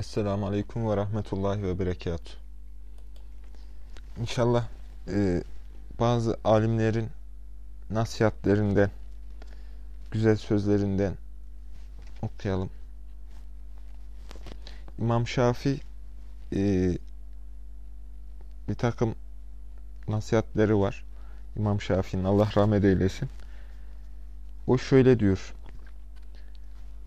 Esselamu Aleyküm ve Rahmetullahi ve Berekatuhu. İnşallah e, bazı alimlerin nasihatlerinden, güzel sözlerinden okuyalım. İmam Şafi e, bir takım nasihatleri var. İmam Şafii'nin Allah rahmet eylesin. O şöyle diyor.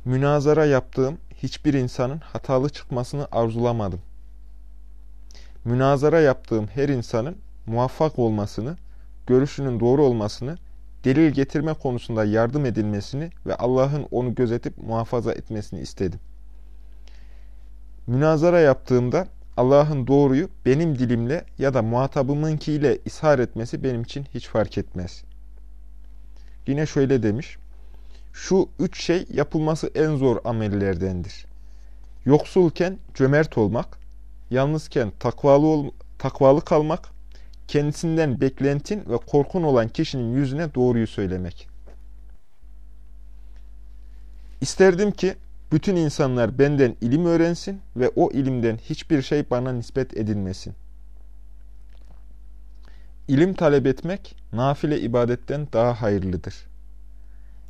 Münazara yaptığım hiçbir insanın hatalı çıkmasını arzulamadım. Münazara yaptığım her insanın muvaffak olmasını, görüşünün doğru olmasını, delil getirme konusunda yardım edilmesini ve Allah'ın onu gözetip muhafaza etmesini istedim. Münazara yaptığımda Allah'ın doğruyu benim dilimle ya da muhatabımınkiyle ishar etmesi benim için hiç fark etmez. Yine şöyle demiş. Şu üç şey yapılması en zor amellerdendir. Yoksulken cömert olmak, yalnızken takvalı, ol, takvalı kalmak, kendisinden beklentin ve korkun olan kişinin yüzüne doğruyu söylemek. İsterdim ki bütün insanlar benden ilim öğrensin ve o ilimden hiçbir şey bana nispet edilmesin. İlim talep etmek nafile ibadetten daha hayırlıdır.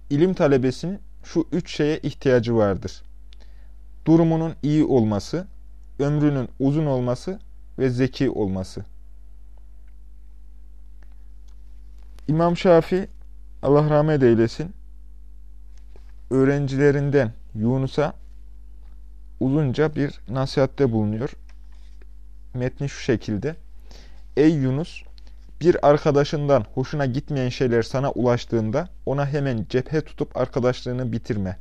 İlim talebesinin şu üç şeye ihtiyacı vardır. Durumunun iyi olması, ömrünün uzun olması ve zeki olması. İmam Şafi, Allah rahmet eylesin, öğrencilerinden Yunus'a uzunca bir nasihatte bulunuyor. Metni şu şekilde. Ey Yunus! Bir arkadaşından hoşuna gitmeyen şeyler sana ulaştığında ona hemen cephe tutup arkadaşlığını bitirme.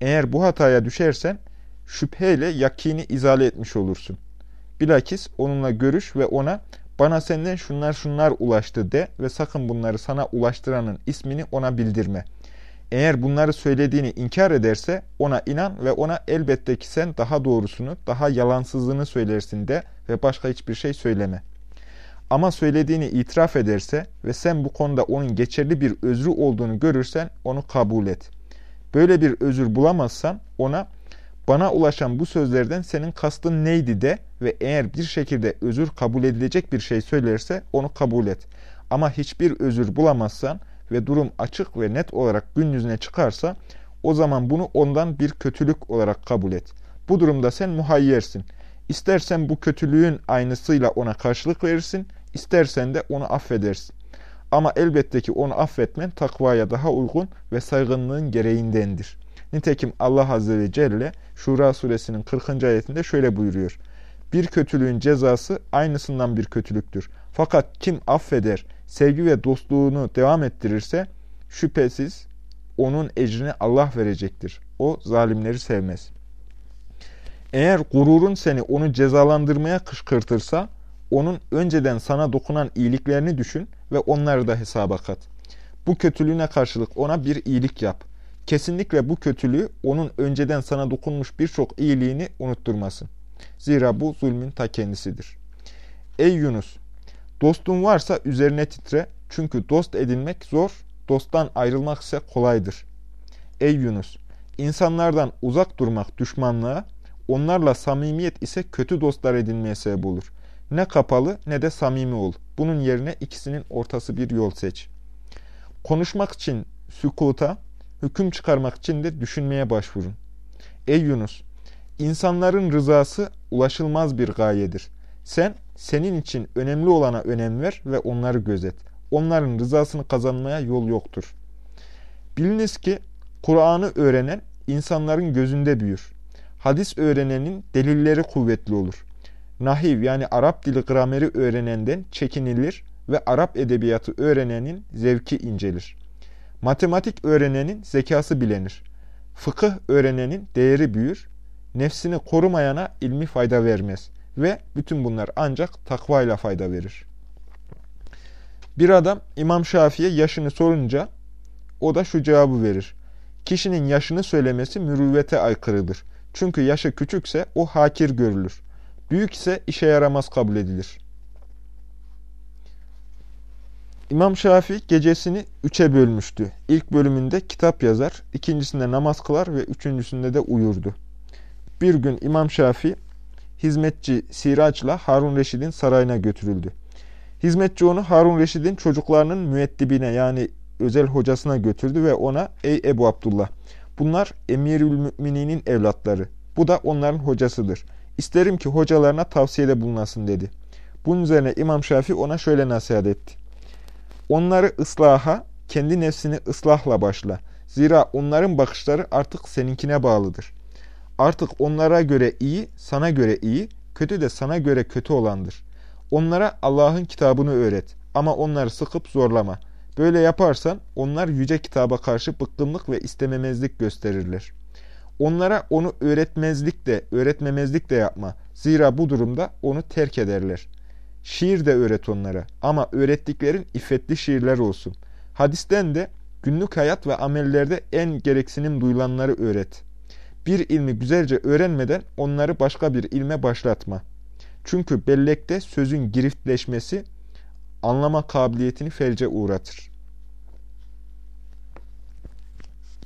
Eğer bu hataya düşersen şüpheyle yakini izale etmiş olursun. Bilakis onunla görüş ve ona bana senden şunlar şunlar ulaştı de ve sakın bunları sana ulaştıranın ismini ona bildirme. Eğer bunları söylediğini inkar ederse ona inan ve ona elbette ki sen daha doğrusunu, daha yalansızlığını söylersin de ve başka hiçbir şey söyleme.'' Ama söylediğini itiraf ederse ve sen bu konuda onun geçerli bir özrü olduğunu görürsen onu kabul et. Böyle bir özür bulamazsan ona bana ulaşan bu sözlerden senin kastın neydi de ve eğer bir şekilde özür kabul edilecek bir şey söylerse onu kabul et. Ama hiçbir özür bulamazsan ve durum açık ve net olarak gün yüzüne çıkarsa o zaman bunu ondan bir kötülük olarak kabul et. Bu durumda sen muhayyersin. İstersen bu kötülüğün aynısıyla ona karşılık verirsin İstersen de onu affedersin. Ama elbette ki onu affetmen takvaya daha uygun ve saygınlığın gereğindendir. Nitekim Allah Azze ve Celle Şura suresinin 40. ayetinde şöyle buyuruyor. Bir kötülüğün cezası aynısından bir kötülüktür. Fakat kim affeder, sevgi ve dostluğunu devam ettirirse şüphesiz onun ecrini Allah verecektir. O zalimleri sevmez. Eğer gururun seni onu cezalandırmaya kışkırtırsa onun önceden sana dokunan iyiliklerini düşün ve onları da hesaba kat. Bu kötülüğüne karşılık ona bir iyilik yap. Kesinlikle bu kötülüğü onun önceden sana dokunmuş birçok iyiliğini unutturmasın. Zira bu zulmün ta kendisidir. Ey Yunus! Dostun varsa üzerine titre. Çünkü dost edinmek zor, dosttan ayrılmak ise kolaydır. Ey Yunus! İnsanlardan uzak durmak düşmanlığa, onlarla samimiyet ise kötü dostlar edinmeye sebep olur. Ne kapalı ne de samimi ol. Bunun yerine ikisinin ortası bir yol seç. Konuşmak için sükuta, hüküm çıkarmak için de düşünmeye başvurun. Ey Yunus! İnsanların rızası ulaşılmaz bir gayedir. Sen, senin için önemli olana önem ver ve onları gözet. Onların rızasını kazanmaya yol yoktur. Biliniz ki Kur'an'ı öğrenen insanların gözünde büyür. Hadis öğrenenin delilleri kuvvetli olur nahiv yani Arap dili grameri öğrenenden çekinilir ve Arap edebiyatı öğrenenin zevki incelir. Matematik öğrenenin zekası bilenir. Fıkıh öğrenenin değeri büyür. Nefsini korumayana ilmi fayda vermez. Ve bütün bunlar ancak takvayla fayda verir. Bir adam İmam Şafii'ye yaşını sorunca o da şu cevabı verir. Kişinin yaşını söylemesi mürüvvete aykırıdır. Çünkü yaşı küçükse o hakir görülür. Büyük ise işe yaramaz kabul edilir. İmam Şafii gecesini üçe bölmüştü. İlk bölümünde kitap yazar, ikincisinde namaz kılar ve üçüncüsünde de uyurdu. Bir gün İmam Şafii hizmetçi Siraç'la Harun Reşid'in sarayına götürüldü. Hizmetçi onu Harun Reşid'in çocuklarının müeddibine yani özel hocasına götürdü ve ona ''Ey Ebu Abdullah, bunlar Emirül Mümininin evlatları. Bu da onların hocasıdır. İsterim ki hocalarına tavsiyede bulunasın.'' dedi. Bunun üzerine İmam Şafii ona şöyle nasihat etti. Onları ıslaha, kendi nefsini ıslahla başla. Zira onların bakışları artık seninkine bağlıdır. Artık onlara göre iyi, sana göre iyi, kötü de sana göre kötü olandır. Onlara Allah'ın kitabını öğret ama onları sıkıp zorlama. Böyle yaparsan onlar yüce kitaba karşı bıkkınlık ve istememezlik gösterirler. Onlara onu öğretmezlik de, öğretmemezlik de yapma. Zira bu durumda onu terk ederler. Şiir de öğret onlara ama öğrettiklerin iffetli şiirler olsun. Hadisten de günlük hayat ve amellerde en gereksinim duyulanları öğret. Bir ilmi güzelce öğrenmeden onları başka bir ilme başlatma. Çünkü bellekte sözün giriftleşmesi anlama kabiliyetini felce uğratır.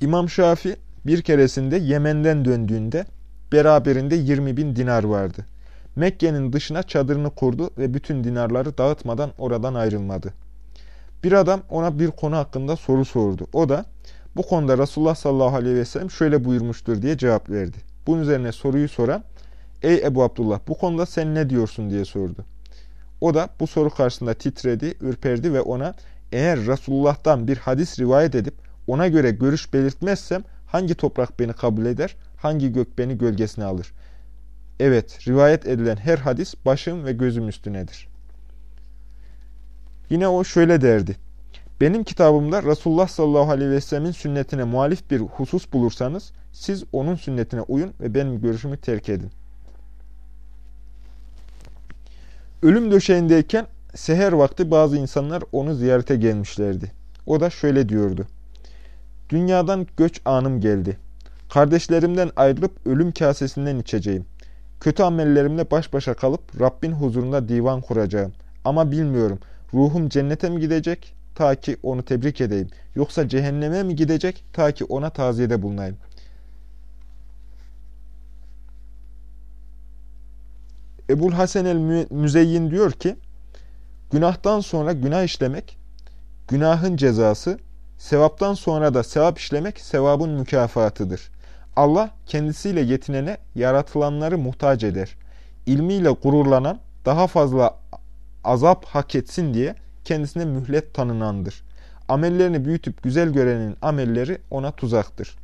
İmam Şafi bir keresinde Yemen'den döndüğünde beraberinde 20 bin dinar vardı. Mekke'nin dışına çadırını kurdu ve bütün dinarları dağıtmadan oradan ayrılmadı. Bir adam ona bir konu hakkında soru sordu. O da bu konuda Resulullah sallallahu aleyhi ve sellem şöyle buyurmuştur diye cevap verdi. Bunun üzerine soruyu soran, ey Ebu Abdullah bu konuda sen ne diyorsun diye sordu. O da bu soru karşısında titredi, ürperdi ve ona eğer Resulullah'tan bir hadis rivayet edip ona göre görüş belirtmezsem hangi toprak beni kabul eder, hangi gök beni gölgesine alır? Evet, rivayet edilen her hadis başım ve gözüm üstünedir. Yine o şöyle derdi. Benim kitabımda Resulullah sallallahu aleyhi ve sellemin sünnetine muhalif bir husus bulursanız siz onun sünnetine uyun ve benim görüşümü terk edin. Ölüm döşeğindeyken seher vakti bazı insanlar onu ziyarete gelmişlerdi. O da şöyle diyordu. Dünyadan göç anım geldi. Kardeşlerimden ayrılıp ölüm kasesinden içeceğim. Kötü amellerimle baş başa kalıp Rabbin huzurunda divan kuracağım. Ama bilmiyorum ruhum cennete mi gidecek ta ki onu tebrik edeyim. Yoksa cehenneme mi gidecek ta ki ona taziyede bulunayım. Ebul Hasan el-Müzeyyin diyor ki, günahtan sonra günah işlemek, günahın cezası, sevaptan sonra da sevap işlemek sevabın mükafatıdır. Allah kendisiyle yetinene yaratılanları muhtaç eder. İlmiyle gururlanan daha fazla azap hak etsin diye kendisine mühlet tanınandır. Amellerini büyütüp güzel görenin amelleri ona tuzaktır.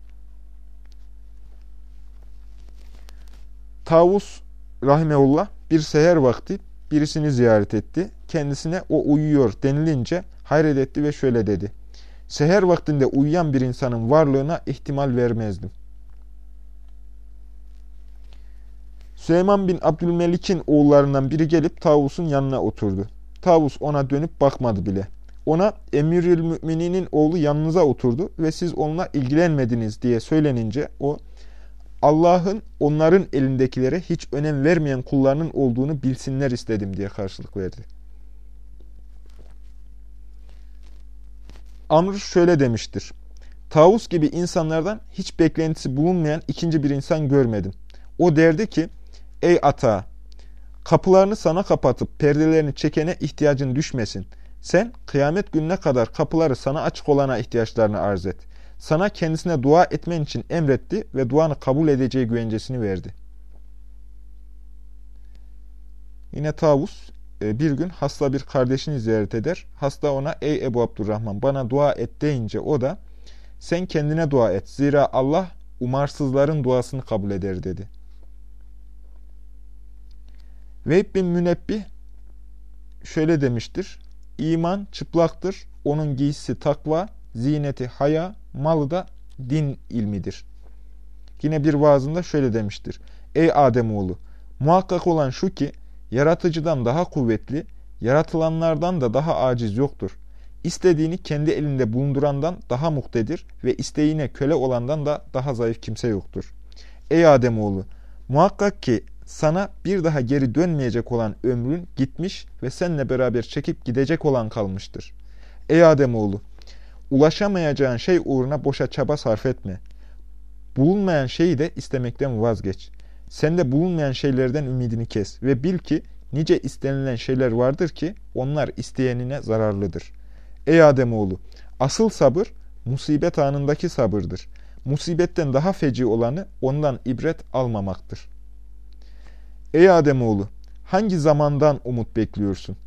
Tavus Rahimeullah bir seher vakti birisini ziyaret etti. Kendisine o uyuyor denilince hayret etti ve şöyle dedi. Seher vaktinde uyuyan bir insanın varlığına ihtimal vermezdim. Süleyman bin Abdülmelik'in oğullarından biri gelip Tavus'un yanına oturdu. Tavus ona dönüp bakmadı bile. Ona emirül mümininin oğlu yanınıza oturdu ve siz onunla ilgilenmediniz diye söylenince o Allah'ın onların elindekilere hiç önem vermeyen kullarının olduğunu bilsinler istedim diye karşılık verdi. Amr şöyle demiştir. Tavus gibi insanlardan hiç beklentisi bulunmayan ikinci bir insan görmedim. O derdi ki, ey ata, kapılarını sana kapatıp perdelerini çekene ihtiyacın düşmesin. Sen kıyamet gününe kadar kapıları sana açık olana ihtiyaçlarını arz et sana kendisine dua etmen için emretti ve duanı kabul edeceği güvencesini verdi. Yine Tavus bir gün hasta bir kardeşini ziyaret eder. Hasta ona ey Ebu Abdurrahman bana dua et deyince o da sen kendine dua et. Zira Allah umarsızların duasını kabul eder dedi. Vehb bin Münebbih şöyle demiştir. İman çıplaktır, onun giysisi takva, zineti haya, malı da din ilmidir. Yine bir vaazında şöyle demiştir. Ey Ademoğlu! Muhakkak olan şu ki, yaratıcıdan daha kuvvetli, yaratılanlardan da daha aciz yoktur. İstediğini kendi elinde bulundurandan daha muhtedir ve isteğine köle olandan da daha zayıf kimse yoktur. Ey Ademoğlu! Muhakkak ki sana bir daha geri dönmeyecek olan ömrün gitmiş ve seninle beraber çekip gidecek olan kalmıştır. Ey Ademoğlu! Ulaşamayacağın şey uğruna boşa çaba sarf etme. Bulunmayan şeyi de istemekten vazgeç. Sende bulunmayan şeylerden ümidini kes ve bil ki nice istenilen şeyler vardır ki onlar isteyenine zararlıdır. Ey Ademoğlu! Asıl sabır musibet anındaki sabırdır. Musibetten daha feci olanı ondan ibret almamaktır. Ey Ademoğlu! Hangi zamandan umut bekliyorsun?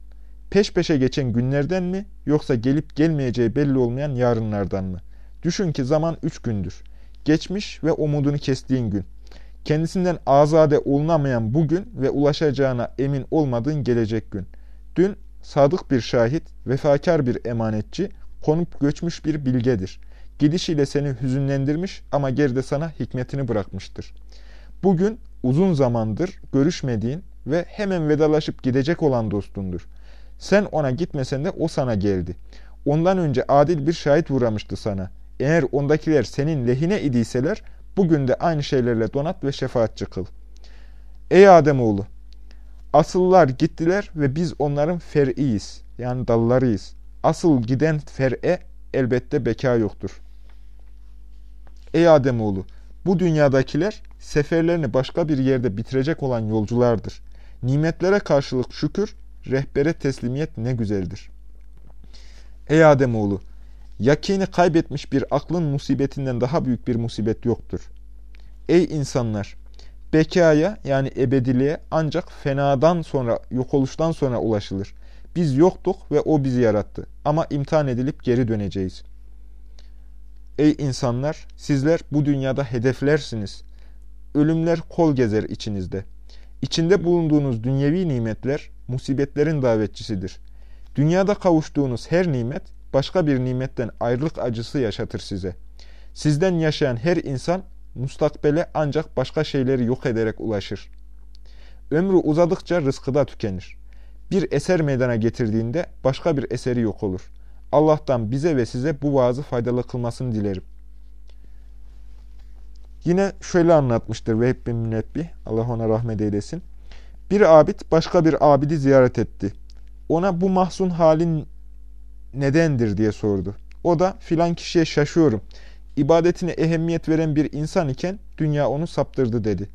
Peş peşe geçen günlerden mi yoksa gelip gelmeyeceği belli olmayan yarınlardan mı? Düşün ki zaman üç gündür. Geçmiş ve umudunu kestiğin gün. Kendisinden azade olunamayan bugün ve ulaşacağına emin olmadığın gelecek gün. Dün sadık bir şahit, vefakar bir emanetçi, konup göçmüş bir bilgedir. Gidişiyle seni hüzünlendirmiş ama geride sana hikmetini bırakmıştır. Bugün uzun zamandır görüşmediğin ve hemen vedalaşıp gidecek olan dostundur. Sen ona gitmesen de o sana geldi. Ondan önce adil bir şahit uğramıştı sana. Eğer ondakiler senin lehine idiyseler, bugün de aynı şeylerle donat ve şefaatçi kıl. Ey Ademoğlu! Asıllar gittiler ve biz onların fer'iyiz. Yani dallarıyız. Asıl giden fer'e elbette beka yoktur. Ey Ademoğlu! Bu dünyadakiler seferlerini başka bir yerde bitirecek olan yolculardır. Nimetlere karşılık şükür, rehbere teslimiyet ne güzeldir. Ey Ademoğlu! Yakini kaybetmiş bir aklın musibetinden daha büyük bir musibet yoktur. Ey insanlar! Bekaya yani ebediliğe ancak fenadan sonra, yok oluştan sonra ulaşılır. Biz yoktuk ve O bizi yarattı. Ama imtihan edilip geri döneceğiz. Ey insanlar! Sizler bu dünyada hedeflersiniz. Ölümler kol gezer içinizde. İçinde bulunduğunuz dünyevi nimetler musibetlerin davetçisidir. Dünyada kavuştuğunuz her nimet başka bir nimetten ayrılık acısı yaşatır size. Sizden yaşayan her insan mustakbele ancak başka şeyleri yok ederek ulaşır. Ömrü uzadıkça rızkı da tükenir. Bir eser meydana getirdiğinde başka bir eseri yok olur. Allah'tan bize ve size bu vaazı faydalı kılmasını dilerim. Yine şöyle anlatmıştır Vehb bin Münebbih, Allah ona rahmet eylesin. Bir abid başka bir abidi ziyaret etti. Ona bu mahzun halin nedendir diye sordu. O da filan kişiye şaşıyorum. İbadetine ehemmiyet veren bir insan iken dünya onu saptırdı dedi.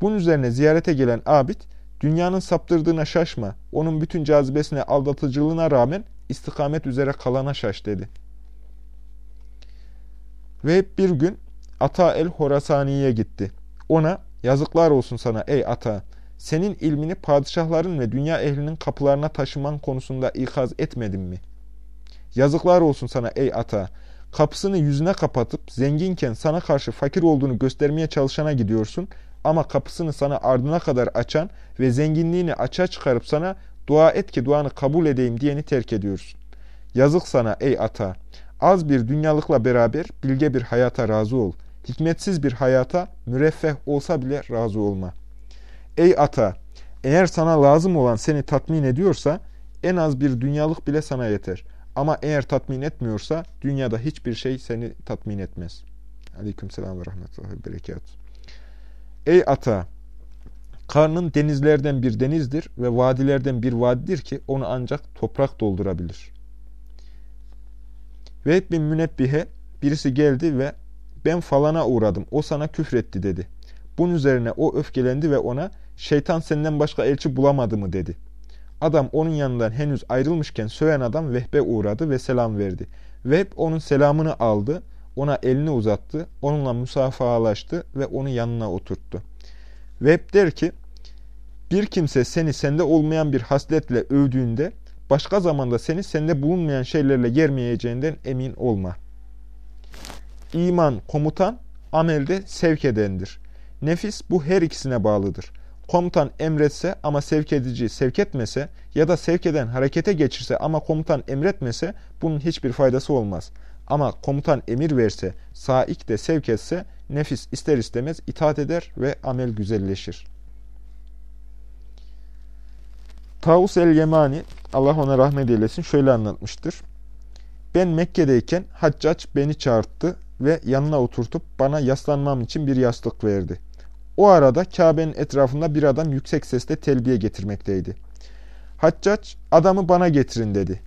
Bunun üzerine ziyarete gelen abid, dünyanın saptırdığına şaşma, onun bütün cazibesine aldatıcılığına rağmen istikamet üzere kalana şaş dedi. Ve bir gün Ata el-Horasani'ye gitti. Ona yazıklar olsun sana ey Ata, senin ilmini padişahların ve dünya ehlinin kapılarına taşıman konusunda ikaz etmedim mi? Yazıklar olsun sana ey Ata, kapısını yüzüne kapatıp zenginken sana karşı fakir olduğunu göstermeye çalışana gidiyorsun ama kapısını sana ardına kadar açan ve zenginliğini açığa çıkarıp sana dua et ki duanı kabul edeyim diyeni terk ediyorsun. Yazık sana ey ata, az bir dünyalıkla beraber bilge bir hayata razı ol. Hikmetsiz bir hayata müreffeh olsa bile razı olma. Ey ata, eğer sana lazım olan seni tatmin ediyorsa en az bir dünyalık bile sana yeter. Ama eğer tatmin etmiyorsa dünyada hiçbir şey seni tatmin etmez. Aleyküm selam ve rahmetullahi berekat. Ey ata! Karnın denizlerden bir denizdir ve vadilerden bir vadidir ki onu ancak toprak doldurabilir. Ve bin Münebbihe birisi geldi ve ben falana uğradım, o sana küfretti dedi. Bunun üzerine o öfkelendi ve ona şeytan senden başka elçi bulamadı mı dedi. Adam onun yanından henüz ayrılmışken söven adam Vehbe uğradı ve selam verdi. Vehb onun selamını aldı, ona elini uzattı, onunla musafahalaştı ve onu yanına oturttu. Vehb der ki, bir kimse seni sende olmayan bir hasletle övdüğünde, başka zamanda seni sende bulunmayan şeylerle yermeyeceğinden emin olma. İman komutan, amelde sevk edendir. Nefis bu her ikisine bağlıdır komutan emretse ama sevk edici sevk etmese ya da sevk eden harekete geçirse ama komutan emretmese bunun hiçbir faydası olmaz. Ama komutan emir verse, saik de sevk etse nefis ister istemez itaat eder ve amel güzelleşir. Tavus el-Yemani, Allah ona rahmet eylesin, şöyle anlatmıştır. Ben Mekke'deyken Haccac beni çağırttı ve yanına oturtup bana yaslanmam için bir yastık verdi. O arada Kabe'nin etrafında bir adam yüksek sesle telbiye getirmekteydi. Haccac, adamı bana getirin dedi.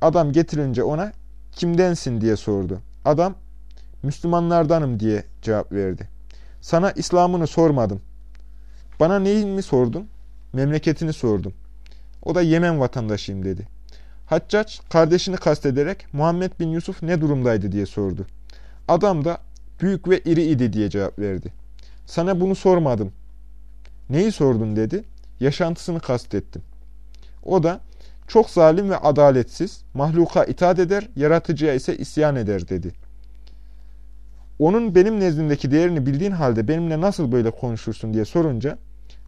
Adam getirince ona, kimdensin diye sordu. Adam, Müslümanlardanım diye cevap verdi. Sana İslam'ını sormadım. Bana neyin mi sordun? Memleketini sordum. O da Yemen vatandaşıyım dedi. Haccac kardeşini kastederek Muhammed bin Yusuf ne durumdaydı diye sordu. Adam da büyük ve iri idi diye cevap verdi. Sana bunu sormadım. Neyi sordun dedi. Yaşantısını kastettim. O da çok zalim ve adaletsiz, mahluka itaat eder, yaratıcıya ise isyan eder dedi. Onun benim nezdimdeki değerini bildiğin halde benimle nasıl böyle konuşursun diye sorunca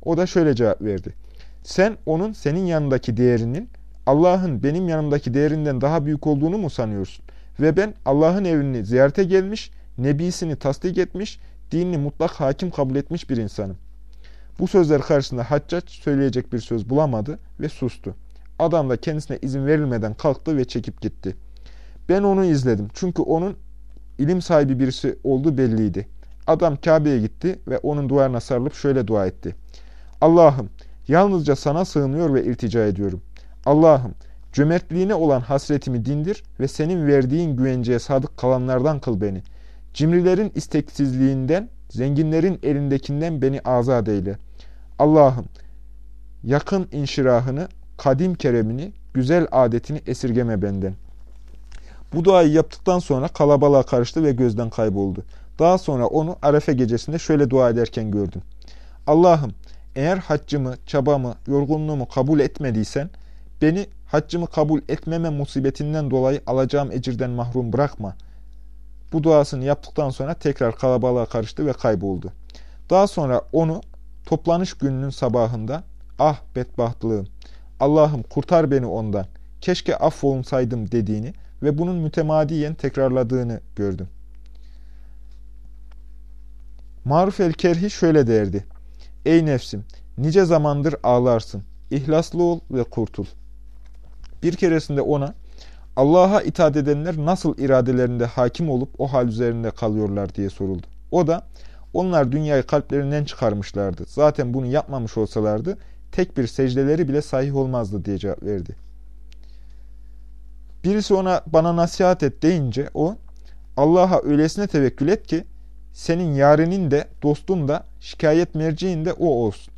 o da şöyle cevap verdi. Sen onun senin yanındaki değerinin Allah'ın benim yanımdaki değerinden daha büyük olduğunu mu sanıyorsun? Ve ben Allah'ın evini ziyarete gelmiş, nebisini tasdik etmiş, dinini mutlak hakim kabul etmiş bir insanım. Bu sözler karşısında Haccac söyleyecek bir söz bulamadı ve sustu. Adam da kendisine izin verilmeden kalktı ve çekip gitti. Ben onu izledim. Çünkü onun ilim sahibi birisi olduğu belliydi. Adam Kabe'ye gitti ve onun duvarına sarılıp şöyle dua etti. Allah'ım yalnızca sana sığınıyor ve iltica ediyorum. Allah'ım cömertliğine olan hasretimi dindir ve senin verdiğin güvenceye sadık kalanlardan kıl beni. Cimrilerin isteksizliğinden, zenginlerin elindekinden beni azat eyle. Allah'ım yakın inşirahını, kadim keremini, güzel adetini esirgeme benden. Bu duayı yaptıktan sonra kalabalığa karıştı ve gözden kayboldu. Daha sonra onu Arefe gecesinde şöyle dua ederken gördüm. Allah'ım eğer haccımı, çabamı, yorgunluğumu kabul etmediysen beni haccımı kabul etmeme musibetinden dolayı alacağım ecirden mahrum bırakma. Bu duasını yaptıktan sonra tekrar kalabalığa karıştı ve kayboldu. Daha sonra onu toplanış gününün sabahında ah bedbahtlığım Allah'ım kurtar beni ondan keşke affolunsaydım dediğini ve bunun mütemadiyen tekrarladığını gördüm. Maruf el-Kerhi şöyle derdi. Ey nefsim, nice zamandır ağlarsın. İhlaslı ol ve kurtul. Bir keresinde ona, Allah'a itaat edenler nasıl iradelerinde hakim olup o hal üzerinde kalıyorlar diye soruldu. O da, onlar dünyayı kalplerinden çıkarmışlardı. Zaten bunu yapmamış olsalardı, tek bir secdeleri bile sahih olmazdı diye cevap verdi. Birisi ona bana nasihat et deyince o Allah'a öylesine tevekkül et ki senin yarinin de dostun da şikayet merciğin de o olsun.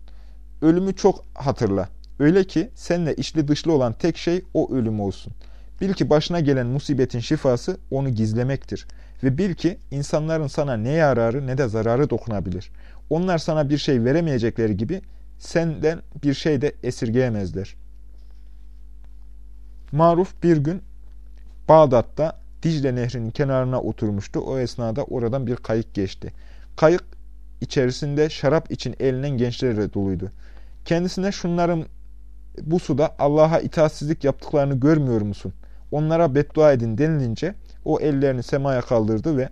Ölümü çok hatırla. Öyle ki seninle içli dışlı olan tek şey o ölüm olsun. Bil ki başına gelen musibetin şifası onu gizlemektir. Ve bil ki insanların sana ne yararı ne de zararı dokunabilir. Onlar sana bir şey veremeyecekleri gibi senden bir şey de esirgeyemezler. Maruf bir gün Bağdat'ta Dicle Nehri'nin kenarına oturmuştu. O esnada oradan bir kayık geçti. Kayık içerisinde şarap için elinen gençlerle doluydu. Kendisine şunların bu suda Allah'a itaatsizlik yaptıklarını görmüyor musun? Onlara beddua edin denilince o ellerini semaya kaldırdı ve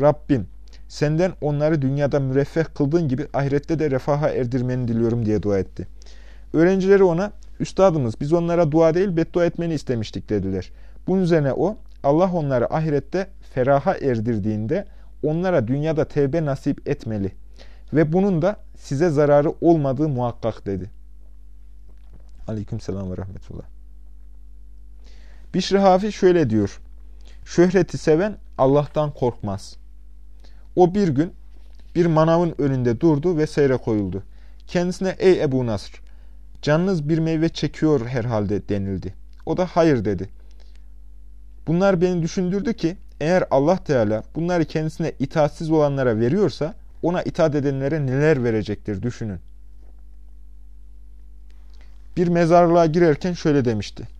Rabbim senden onları dünyada müreffeh kıldığın gibi ahirette de refaha erdirmeni diliyorum diye dua etti. Öğrencileri ona Üstadımız biz onlara dua değil beddua etmeni istemiştik dediler. Bunun üzerine o Allah onları ahirette feraha erdirdiğinde onlara dünyada tevbe nasip etmeli. Ve bunun da size zararı olmadığı muhakkak dedi. Aleyküm selam ve rahmetullah. Bişri Hafi şöyle diyor. Şöhreti seven Allah'tan korkmaz. O bir gün bir manavın önünde durdu ve seyre koyuldu. Kendisine ey Ebu Nasr, canınız bir meyve çekiyor herhalde denildi. O da hayır dedi. Bunlar beni düşündürdü ki eğer Allah Teala bunları kendisine itaatsiz olanlara veriyorsa ona itaat edenlere neler verecektir düşünün. Bir mezarlığa girerken şöyle demişti.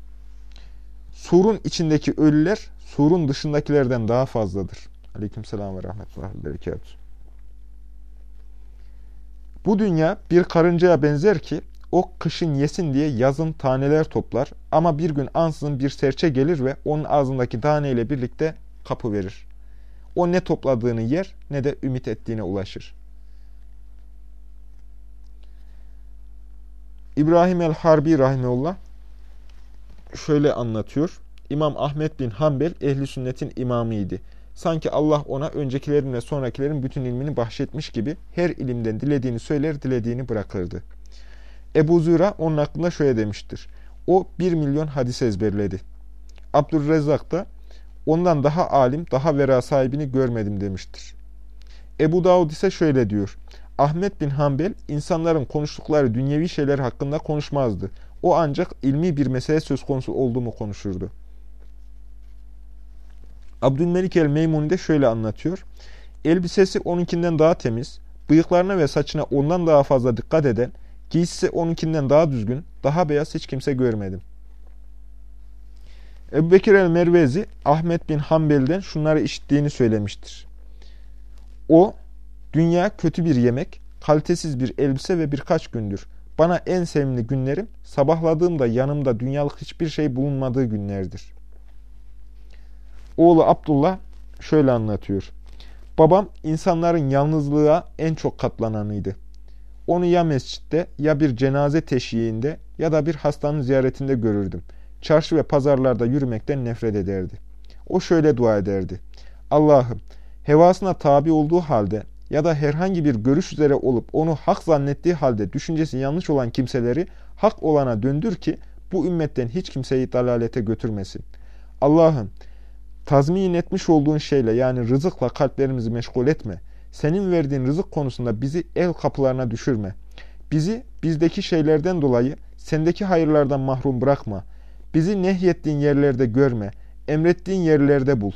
Surun içindeki ölüler surun dışındakilerden daha fazladır. Aleykümselam ve rahmetullahi berekatuhu. Bu dünya bir karıncaya benzer ki o kışın yesin diye yazın taneler toplar ama bir gün ansızın bir serçe gelir ve onun ağzındaki taneyle birlikte kapı verir. O ne topladığını yer ne de ümit ettiğine ulaşır. İbrahim el-Harbi rahimeullah şöyle anlatıyor. İmam Ahmet bin Hanbel ehli sünnetin imamıydı. Sanki Allah ona öncekilerin ve sonrakilerin bütün ilmini bahşetmiş gibi her ilimden dilediğini söyler, dilediğini bırakırdı. Ebu Züra onun hakkında şöyle demiştir. O bir milyon hadis ezberledi. Abdülrezzak da ondan daha alim, daha vera sahibini görmedim demiştir. Ebu Davud ise şöyle diyor. Ahmet bin Hanbel insanların konuştukları dünyevi şeyler hakkında konuşmazdı. O ancak ilmi bir mesele söz konusu olduğumu konuşurdu. Abdülmelik el-Meymuni de şöyle anlatıyor. Elbisesi onunkinden daha temiz, bıyıklarına ve saçına ondan daha fazla dikkat eden, giysisi onunkinden daha düzgün, daha beyaz hiç kimse görmedim. Ebu Bekir el-Mervezi Ahmet bin Hanbel'den şunları işittiğini söylemiştir. O, dünya kötü bir yemek, kalitesiz bir elbise ve birkaç gündür. Bana en sevimli günlerim, sabahladığımda yanımda dünyalık hiçbir şey bulunmadığı günlerdir. Oğlu Abdullah şöyle anlatıyor. Babam insanların yalnızlığa en çok katlananıydı. Onu ya mescitte ya bir cenaze teşyiğinde ya da bir hastanın ziyaretinde görürdüm. Çarşı ve pazarlarda yürümekten nefret ederdi. O şöyle dua ederdi. Allah'ım hevasına tabi olduğu halde ya da herhangi bir görüş üzere olup onu hak zannettiği halde düşüncesi yanlış olan kimseleri hak olana döndür ki bu ümmetten hiç kimseyi dalalete götürmesin. Allah'ım tazmin etmiş olduğun şeyle yani rızıkla kalplerimizi meşgul etme. Senin verdiğin rızık konusunda bizi el kapılarına düşürme. Bizi bizdeki şeylerden dolayı sendeki hayırlardan mahrum bırakma. Bizi nehyettiğin yerlerde görme. Emrettiğin yerlerde bul.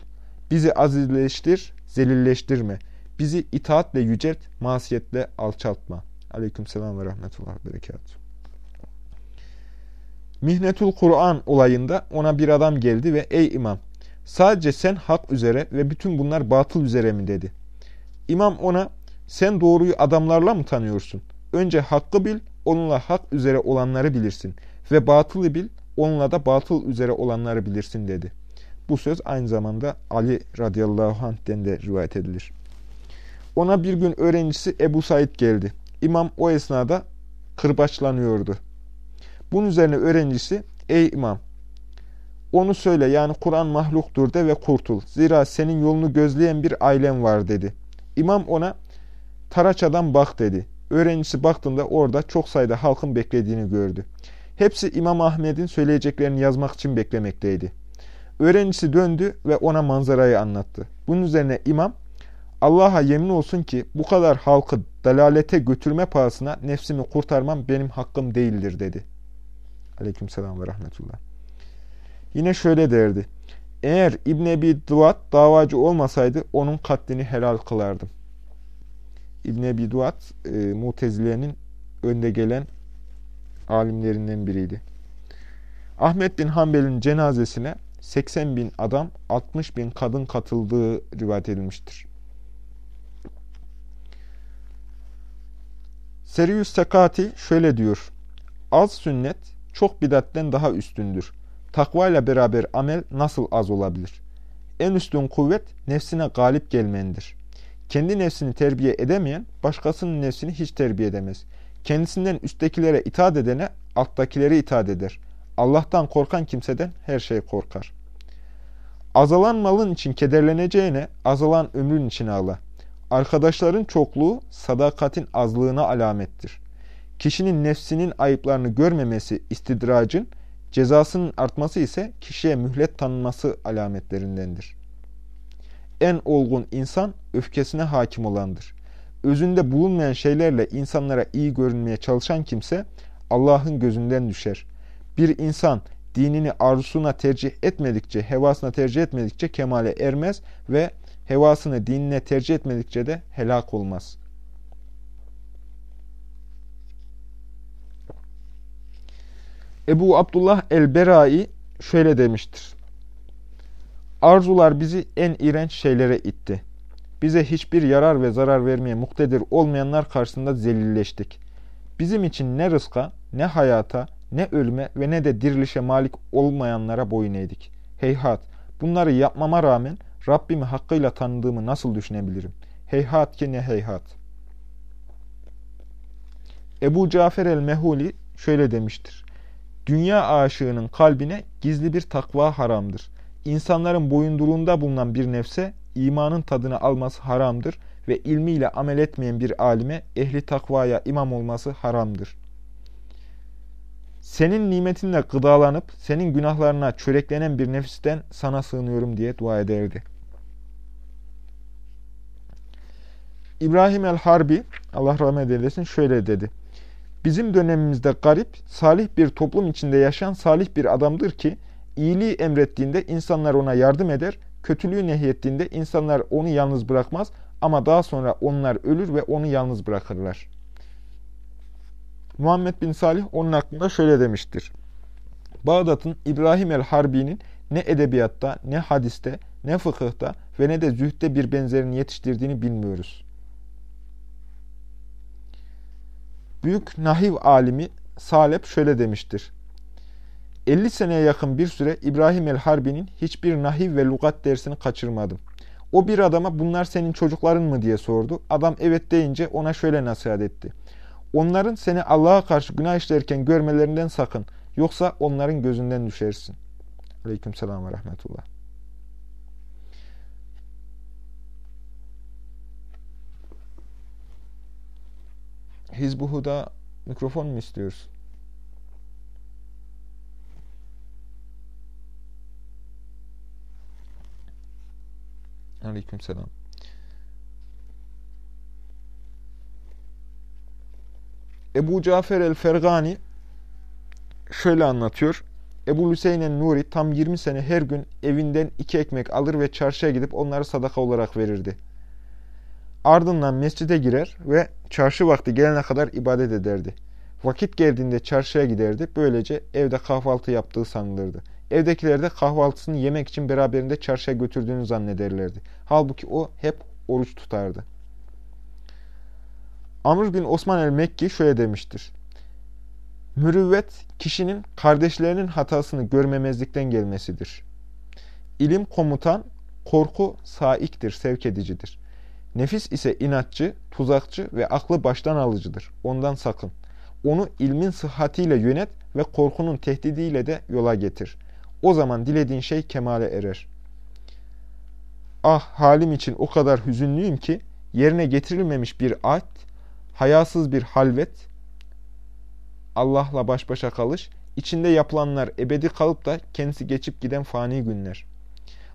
Bizi azizleştir, zelilleştirme. Bizi itaatle yücelt, masiyetle alçaltma. Aleyküm selam ve rahmetullah ve berekatuhu. Mihnetul Kur'an olayında ona bir adam geldi ve ey imam sadece sen hak üzere ve bütün bunlar batıl üzere mi dedi. İmam ona sen doğruyu adamlarla mı tanıyorsun? Önce hakkı bil, onunla hak üzere olanları bilirsin ve batılı bil, onunla da batıl üzere olanları bilirsin dedi. Bu söz aynı zamanda Ali radıyallahu anh'den de rivayet edilir. Ona bir gün öğrencisi Ebu Said geldi. İmam o esnada kırbaçlanıyordu. Bunun üzerine öğrencisi, ey imam, onu söyle yani Kur'an mahluktur de ve kurtul. Zira senin yolunu gözleyen bir ailen var dedi. İmam ona, Taraçadan bak dedi. Öğrencisi baktığında orada çok sayıda halkın beklediğini gördü. Hepsi İmam Ahmet'in söyleyeceklerini yazmak için beklemekteydi. Öğrencisi döndü ve ona manzarayı anlattı. Bunun üzerine imam, Allah'a yemin olsun ki bu kadar halkı dalalete götürme pahasına nefsimi kurtarmam benim hakkım değildir dedi. Aleykümselam ve rahmetullah. Yine şöyle derdi. Eğer İbn Ebi Duat davacı olmasaydı onun katlini helal kılardım. İbn Ebi Duat e, Mutezile'nin önde gelen alimlerinden biriydi. Ahmet bin Hanbel'in cenazesine 80 bin adam, 60 bin kadın katıldığı rivayet edilmiştir. Serius Sekati şöyle diyor. Az sünnet çok bidatten daha üstündür. Takva ile beraber amel nasıl az olabilir? En üstün kuvvet nefsine galip gelmendir. Kendi nefsini terbiye edemeyen başkasının nefsini hiç terbiye edemez. Kendisinden üsttekilere itaat edene alttakileri itaat eder. Allah'tan korkan kimseden her şey korkar. Azalan malın için kederleneceğine azalan ömrün için ağla. Arkadaşların çokluğu sadakatin azlığına alamettir. Kişinin nefsinin ayıplarını görmemesi istidracın, cezasının artması ise kişiye mühlet tanınması alametlerindendir. En olgun insan öfkesine hakim olandır. Özünde bulunmayan şeylerle insanlara iyi görünmeye çalışan kimse Allah'ın gözünden düşer. Bir insan dinini arzusuna tercih etmedikçe, hevasına tercih etmedikçe kemale ermez ve hevasını dinine tercih etmedikçe de helak olmaz. Ebu Abdullah el-Berai şöyle demiştir. Arzular bizi en iğrenç şeylere itti. Bize hiçbir yarar ve zarar vermeye muktedir olmayanlar karşısında zelilleştik. Bizim için ne rızka, ne hayata, ne ölüme ve ne de dirilişe malik olmayanlara boyun eğdik. Heyhat, bunları yapmama rağmen Rabbimi hakkıyla tanıdığımı nasıl düşünebilirim? Heyhat ki ne heyhat. Ebu Cafer el-Mehuli şöyle demiştir. Dünya aşığının kalbine gizli bir takva haramdır. İnsanların boyundurunda bulunan bir nefse imanın tadını alması haramdır ve ilmiyle amel etmeyen bir alime ehli takvaya imam olması haramdır. Senin nimetinle gıdalanıp senin günahlarına çöreklenen bir nefisten sana sığınıyorum diye dua ederdi. İbrahim el-Harbi, Allah rahmet eylesin, şöyle dedi. Bizim dönemimizde garip, salih bir toplum içinde yaşayan salih bir adamdır ki, iyiliği emrettiğinde insanlar ona yardım eder, kötülüğü nehyettiğinde insanlar onu yalnız bırakmaz ama daha sonra onlar ölür ve onu yalnız bırakırlar. Muhammed bin Salih onun hakkında şöyle demiştir. Bağdat'ın İbrahim el-Harbi'nin ne edebiyatta, ne hadiste, ne fıkıhta ve ne de zühtte bir benzerini yetiştirdiğini bilmiyoruz. Büyük nahiv alimi Salep şöyle demiştir. 50 seneye yakın bir süre İbrahim el-Harbi'nin hiçbir nahiv ve lugat dersini kaçırmadım. O bir adama bunlar senin çocukların mı diye sordu. Adam evet deyince ona şöyle nasihat etti. Onların seni Allah'a karşı günah işlerken görmelerinden sakın. Yoksa onların gözünden düşersin. Aleyküm selam ve rahmetullah. Hizbuhu'da mikrofon mu istiyoruz? Aleyküm selam. Ebu Cafer el-Fergani şöyle anlatıyor. Ebu Hüseyin Nuri tam 20 sene her gün evinden iki ekmek alır ve çarşıya gidip onları sadaka olarak verirdi. Ardından mescide girer ve çarşı vakti gelene kadar ibadet ederdi. Vakit geldiğinde çarşıya giderdi. Böylece evde kahvaltı yaptığı sanılırdı. Evdekiler de kahvaltısını yemek için beraberinde çarşıya götürdüğünü zannederlerdi. Halbuki o hep oruç tutardı. Amr bin Osman el-Mekki şöyle demiştir. Mürüvvet, kişinin kardeşlerinin hatasını görmemezlikten gelmesidir. İlim komutan, korku saiktir, sevk edicidir. Nefis ise inatçı, tuzakçı ve aklı baştan alıcıdır. Ondan sakın. Onu ilmin sıhhatiyle yönet ve korkunun tehdidiyle de yola getir. O zaman dilediğin şey kemale erer. Ah halim için o kadar hüzünlüyüm ki yerine getirilmemiş bir at, hayasız bir halvet, Allah'la baş başa kalış, içinde yapılanlar ebedi kalıp da kendisi geçip giden fani günler.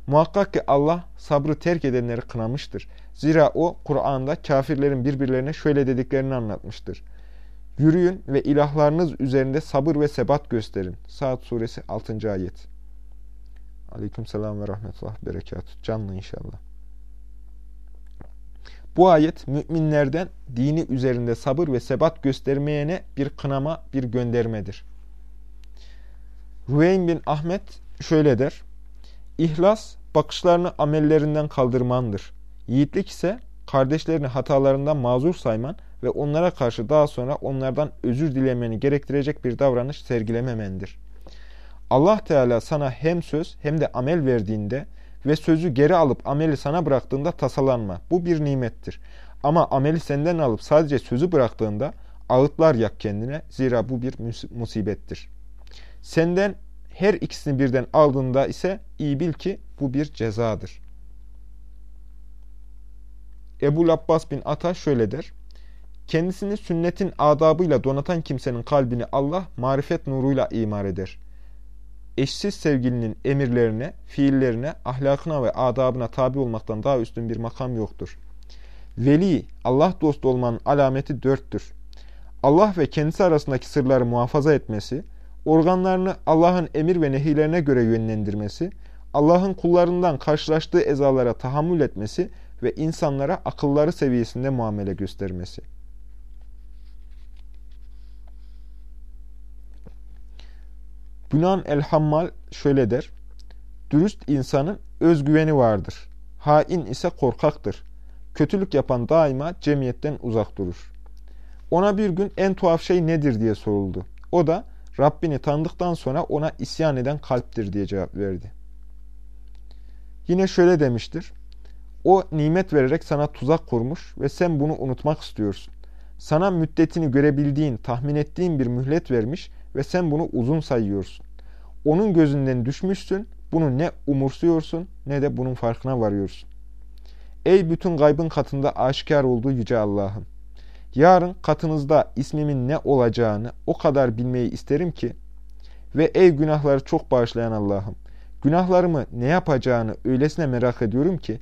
Muhakkak ki Allah sabrı terk edenleri kınamıştır. Zira o Kur'an'da kafirlerin birbirlerine şöyle dediklerini anlatmıştır. Yürüyün ve ilahlarınız üzerinde sabır ve sebat gösterin. Saat suresi 6. ayet. Aleyküm selam ve rahmetullah berekatuhu. Canlı inşallah. Bu ayet müminlerden dini üzerinde sabır ve sebat göstermeyene bir kınama, bir göndermedir. Rüveyn bin Ahmet şöyle der. İhlas, bakışlarını amellerinden kaldırmandır. Yiğitlik ise kardeşlerini hatalarından mazur sayman ve onlara karşı daha sonra onlardan özür dilemeni gerektirecek bir davranış sergilememendir. Allah Teala sana hem söz hem de amel verdiğinde ve sözü geri alıp ameli sana bıraktığında tasalanma. Bu bir nimettir. Ama ameli senden alıp sadece sözü bıraktığında ağıtlar yak kendine. Zira bu bir musibettir. Senden her ikisini birden aldığında ise iyi bil ki bu bir cezadır. Ebu Abbas bin Ata şöyle der. Kendisini sünnetin adabıyla donatan kimsenin kalbini Allah marifet nuruyla imar eder eşsiz sevgilinin emirlerine, fiillerine, ahlakına ve adabına tabi olmaktan daha üstün bir makam yoktur. Veli, Allah dostu olmanın alameti dörttür. Allah ve kendisi arasındaki sırları muhafaza etmesi, organlarını Allah'ın emir ve nehilerine göre yönlendirmesi, Allah'ın kullarından karşılaştığı ezalara tahammül etmesi ve insanlara akılları seviyesinde muamele göstermesi. Bünan el-Hammal şöyle der. Dürüst insanın özgüveni vardır. Hain ise korkaktır. Kötülük yapan daima cemiyetten uzak durur. Ona bir gün en tuhaf şey nedir diye soruldu. O da Rabbini tanıdıktan sonra ona isyan eden kalptir diye cevap verdi. Yine şöyle demiştir. O nimet vererek sana tuzak kurmuş ve sen bunu unutmak istiyorsun. Sana müddetini görebildiğin, tahmin ettiğin bir mühlet vermiş ve sen bunu uzun sayıyorsun. Onun gözünden düşmüşsün, bunu ne umursuyorsun ne de bunun farkına varıyorsun. Ey bütün gaybın katında aşikar olduğu Yüce Allah'ım! Yarın katınızda ismimin ne olacağını o kadar bilmeyi isterim ki ve ey günahları çok bağışlayan Allah'ım! Günahlarımı ne yapacağını öylesine merak ediyorum ki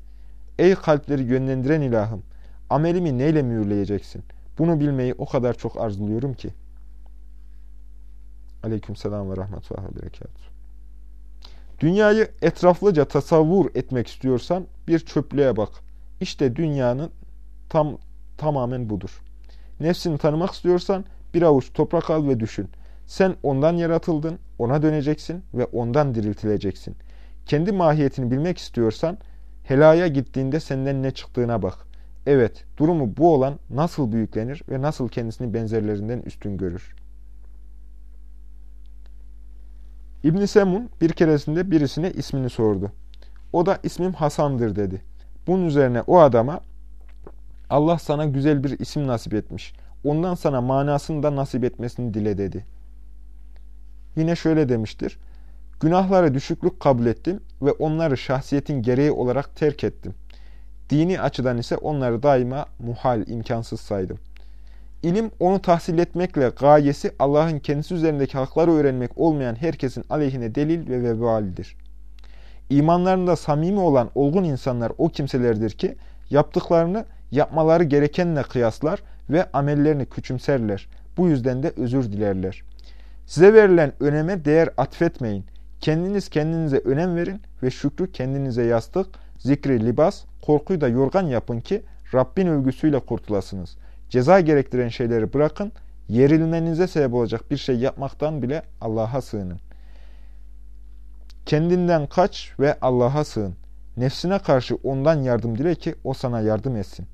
ey kalpleri yönlendiren ilahım! Amelimi neyle mühürleyeceksin? Bunu bilmeyi o kadar çok arzuluyorum ki. Aleykümselam ve rahmetullah ve berekatuhu. Dünyayı etraflıca tasavvur etmek istiyorsan bir çöplüğe bak. İşte dünyanın tam tamamen budur. Nefsini tanımak istiyorsan bir avuç toprak al ve düşün. Sen ondan yaratıldın, ona döneceksin ve ondan diriltileceksin. Kendi mahiyetini bilmek istiyorsan helaya gittiğinde senden ne çıktığına bak. Evet, durumu bu olan nasıl büyüklenir ve nasıl kendisini benzerlerinden üstün görür. ibn Semun bir keresinde birisine ismini sordu. O da ismim Hasan'dır dedi. Bunun üzerine o adama Allah sana güzel bir isim nasip etmiş. Ondan sana manasını da nasip etmesini dile dedi. Yine şöyle demiştir. Günahları düşüklük kabul ettim ve onları şahsiyetin gereği olarak terk ettim. Dini açıdan ise onları daima muhal, imkansız saydım. İlim onu tahsil etmekle gayesi Allah'ın kendisi üzerindeki hakları öğrenmek olmayan herkesin aleyhine delil ve vebalidir. İmanlarında samimi olan olgun insanlar o kimselerdir ki yaptıklarını yapmaları gerekenle kıyaslar ve amellerini küçümserler. Bu yüzden de özür dilerler. Size verilen öneme değer atfetmeyin. Kendiniz kendinize önem verin ve şükrü kendinize yastık, zikri libas, korkuyu da yorgan yapın ki Rabbin övgüsüyle kurtulasınız. Ceza gerektiren şeyleri bırakın, yerilmenize sebep olacak bir şey yapmaktan bile Allah'a sığının. Kendinden kaç ve Allah'a sığın. Nefsine karşı ondan yardım dile ki o sana yardım etsin.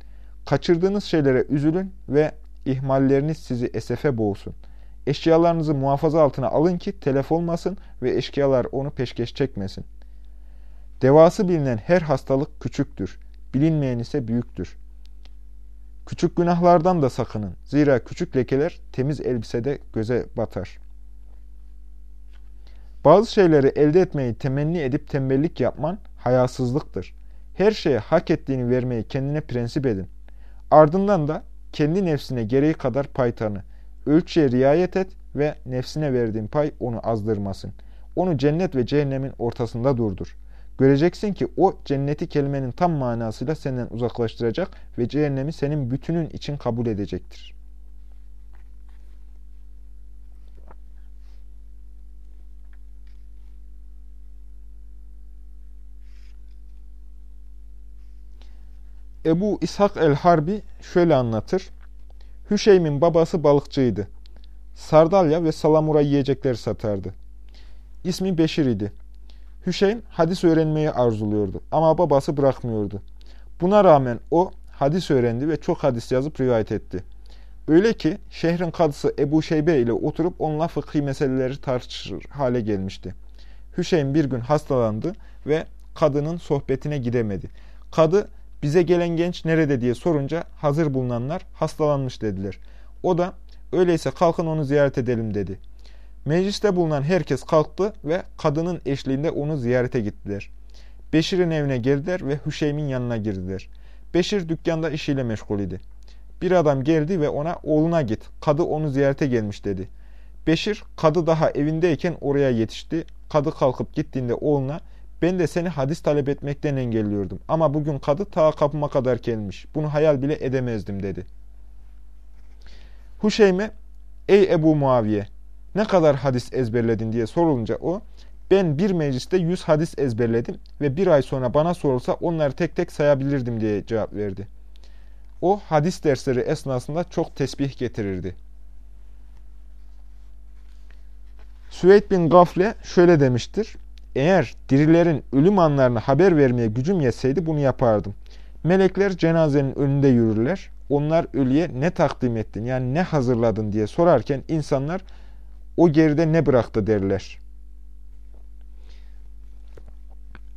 Kaçırdığınız şeylere üzülün ve ihmalleriniz sizi esefe boğsun. Eşyalarınızı muhafaza altına alın ki telef olmasın ve eşkıyalar onu peşkeş çekmesin. Devası bilinen her hastalık küçüktür, bilinmeyen ise büyüktür. Küçük günahlardan da sakının. Zira küçük lekeler temiz elbisede göze batar. Bazı şeyleri elde etmeyi temenni edip tembellik yapman hayasızlıktır. Her şeye hak ettiğini vermeyi kendine prensip edin. Ardından da kendi nefsine gereği kadar pay tanı. Ölçüye riayet et ve nefsine verdiğin pay onu azdırmasın. Onu cennet ve cehennemin ortasında durdur. Göreceksin ki o cenneti kelimenin tam manasıyla senden uzaklaştıracak ve cehennemi senin bütünün için kabul edecektir. Ebu İshak el-Harbi şöyle anlatır. Hüşeym'in babası balıkçıydı. Sardalya ve salamura yiyecekleri satardı. İsmi Beşir idi. Hüşeym hadis öğrenmeyi arzuluyordu ama babası bırakmıyordu. Buna rağmen o hadis öğrendi ve çok hadis yazıp rivayet etti. Öyle ki şehrin kadısı Ebu Şeybe ile oturup onunla fıkhi meseleleri tartışır hale gelmişti. Hüşeym bir gün hastalandı ve kadının sohbetine gidemedi. Kadı bize gelen genç nerede diye sorunca hazır bulunanlar hastalanmış dediler. O da öyleyse kalkın onu ziyaret edelim dedi. Mecliste bulunan herkes kalktı ve kadının eşliğinde onu ziyarete gittiler. Beşir'in evine geldiler ve Hüşeym'in yanına girdiler. Beşir dükkanda işiyle meşgul idi. Bir adam geldi ve ona oğluna git, kadı onu ziyarete gelmiş dedi. Beşir, kadı daha evindeyken oraya yetişti. Kadı kalkıp gittiğinde oğluna, ben de seni hadis talep etmekten engelliyordum. Ama bugün kadı ta kapıma kadar gelmiş. Bunu hayal bile edemezdim dedi. Huşeyme, ey Ebu Muaviye, ne kadar hadis ezberledin diye sorulunca o, ben bir mecliste yüz hadis ezberledim ve bir ay sonra bana sorulsa onları tek tek sayabilirdim diye cevap verdi. O hadis dersleri esnasında çok tesbih getirirdi. Süveyd bin Gafle şöyle demiştir. Eğer dirilerin ölüm anlarını haber vermeye gücüm yetseydi bunu yapardım. Melekler cenazenin önünde yürürler. Onlar ölüye ne takdim ettin yani ne hazırladın diye sorarken insanlar o geride ne bıraktı derler.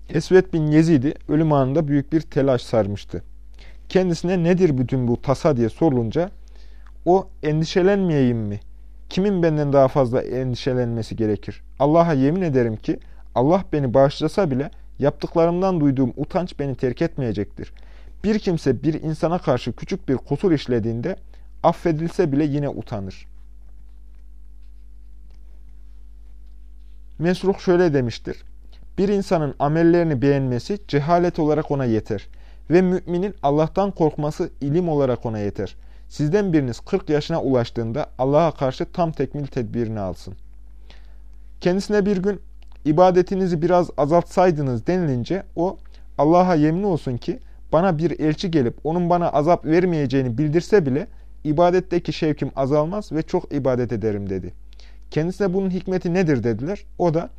Esved bin Yezid'i ölüm anında büyük bir telaş sarmıştı. Kendisine nedir bütün bu tasa diye sorulunca o endişelenmeyeyim mi? Kimin benden daha fazla endişelenmesi gerekir? Allah'a yemin ederim ki Allah beni bağışlasa bile yaptıklarımdan duyduğum utanç beni terk etmeyecektir. Bir kimse bir insana karşı küçük bir kusur işlediğinde affedilse bile yine utanır. Mesruh şöyle demiştir. Bir insanın amellerini beğenmesi cehalet olarak ona yeter. Ve müminin Allah'tan korkması ilim olarak ona yeter. Sizden biriniz 40 yaşına ulaştığında Allah'a karşı tam tekmil tedbirini alsın. Kendisine bir gün ibadetinizi biraz azaltsaydınız denilince o Allah'a yemin olsun ki bana bir elçi gelip onun bana azap vermeyeceğini bildirse bile ibadetteki şevkim azalmaz ve çok ibadet ederim dedi. Kendisine bunun hikmeti nedir dediler. O da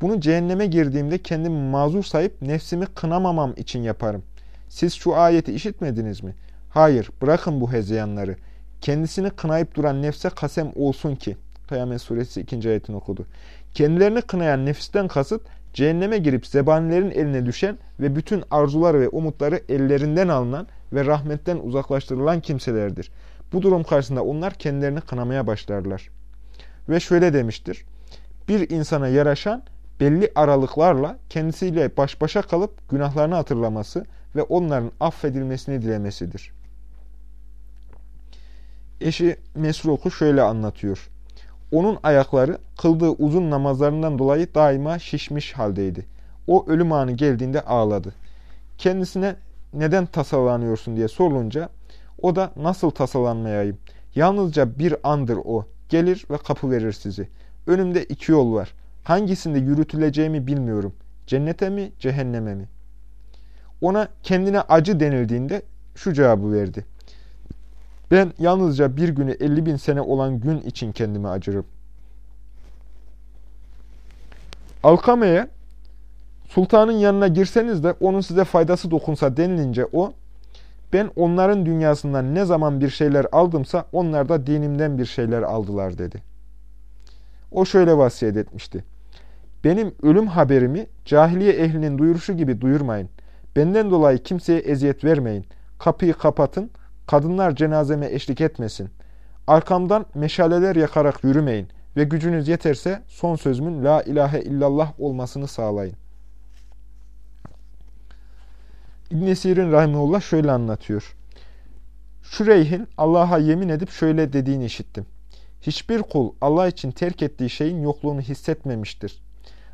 bunu cehenneme girdiğimde kendimi mazur sayıp nefsimi kınamamam için yaparım. Siz şu ayeti işitmediniz mi? Hayır, bırakın bu hezeyanları. Kendisini kınayıp duran nefse kasem olsun ki. Kıyamet suresi 2. ayetini okudu. Kendilerini kınayan nefisten kasıt, cehenneme girip zebanilerin eline düşen ve bütün arzuları ve umutları ellerinden alınan ve rahmetten uzaklaştırılan kimselerdir. Bu durum karşısında onlar kendilerini kınamaya başlarlar. Ve şöyle demiştir. Bir insana yaraşan belli aralıklarla kendisiyle baş başa kalıp günahlarını hatırlaması ve onların affedilmesini dilemesidir. Eşi Mesruk'u şöyle anlatıyor. Onun ayakları kıldığı uzun namazlarından dolayı daima şişmiş haldeydi. O ölüm anı geldiğinde ağladı. Kendisine neden tasalanıyorsun diye sorulunca o da nasıl tasalanmayayım? Yalnızca bir andır o. Gelir ve kapı verir sizi. Önümde iki yol var. Hangisinde yürütüleceğimi bilmiyorum. Cennete mi, cehenneme mi? Ona kendine acı denildiğinde şu cevabı verdi. Ben yalnızca bir günü 50 bin sene olan gün için kendime acırım. Alkame'ye sultanın yanına girseniz de onun size faydası dokunsa denilince o, ben onların dünyasından ne zaman bir şeyler aldımsa onlar da dinimden bir şeyler aldılar dedi. O şöyle vasiyet etmişti. Benim ölüm haberimi cahiliye ehlinin duyuruşu gibi duyurmayın. Benden dolayı kimseye eziyet vermeyin. Kapıyı kapatın, kadınlar cenazeme eşlik etmesin. Arkamdan meşaleler yakarak yürümeyin ve gücünüz yeterse son sözümün la ilahe illallah olmasını sağlayın. İbn Sirin rahimullah şöyle anlatıyor. Şureyh'in Allah'a yemin edip şöyle dediğini işittim. Hiçbir kul Allah için terk ettiği şeyin yokluğunu hissetmemiştir.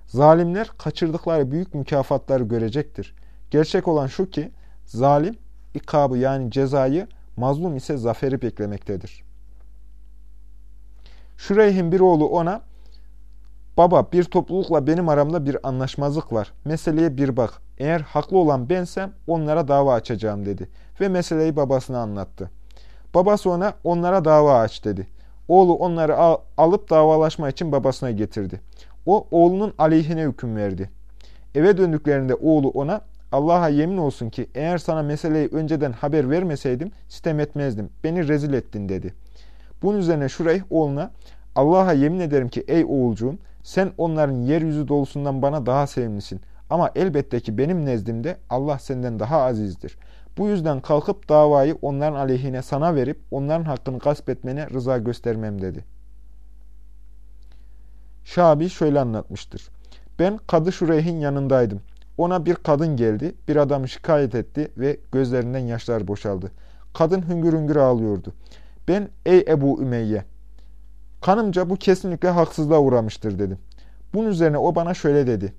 Zalimler kaçırdıkları büyük mükafatları görecektir. Gerçek olan şu ki zalim ikabı yani cezayı, mazlum ise zaferi beklemektedir. Şureyh'in bir oğlu ona Baba bir toplulukla benim aramda bir anlaşmazlık var. Meseleye bir bak. Eğer haklı olan bensem onlara dava açacağım dedi. Ve meseleyi babasına anlattı. Babası ona onlara dava aç dedi. Oğlu onları al, alıp davalaşma için babasına getirdi. O oğlunun aleyhine hüküm verdi. Eve döndüklerinde oğlu ona Allah'a yemin olsun ki eğer sana meseleyi önceden haber vermeseydim sitem etmezdim. Beni rezil ettin dedi. Bunun üzerine Şureyh oğluna Allah'a yemin ederim ki ey oğulcuğum sen onların yeryüzü dolusundan bana daha sevimlisin. Ama elbette ki benim nezdimde Allah senden daha azizdir. Bu yüzden kalkıp davayı onların aleyhine sana verip onların hakkını gasp etmene rıza göstermem dedi. Şabi şöyle anlatmıştır. Ben Kadı Şureyh'in yanındaydım. Ona bir kadın geldi, bir adamı şikayet etti ve gözlerinden yaşlar boşaldı. Kadın hüngür hüngür ağlıyordu. Ben ey Ebu Ümeyye, kanımca bu kesinlikle haksızlığa uğramıştır dedim. Bunun üzerine o bana şöyle dedi.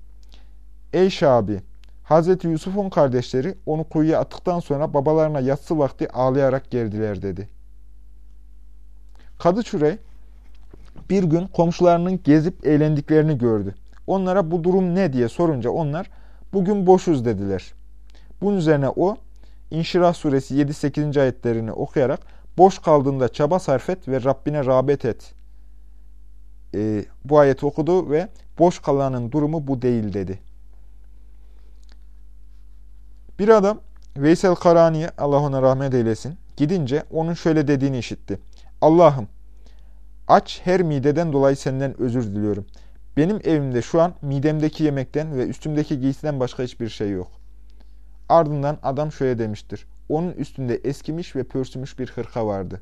Ey Şabi, Hazreti Yusuf'un kardeşleri onu kuyuya attıktan sonra babalarına yatsı vakti ağlayarak geldiler dedi. Kadı Çürey bir gün komşularının gezip eğlendiklerini gördü. Onlara bu durum ne diye sorunca onlar bugün boşuz dediler. Bunun üzerine o İnşirah suresi 7-8. ayetlerini okuyarak boş kaldığında çaba sarf et ve Rabbine rağbet et. E, bu ayeti okudu ve boş kalanın durumu bu değil dedi. Bir adam Veysel Karani'ye Allah ona rahmet eylesin gidince onun şöyle dediğini işitti. Allah'ım aç her mideden dolayı senden özür diliyorum. Benim evimde şu an midemdeki yemekten ve üstümdeki giysiden başka hiçbir şey yok. Ardından adam şöyle demiştir. Onun üstünde eskimiş ve pörsümüş bir hırka vardı.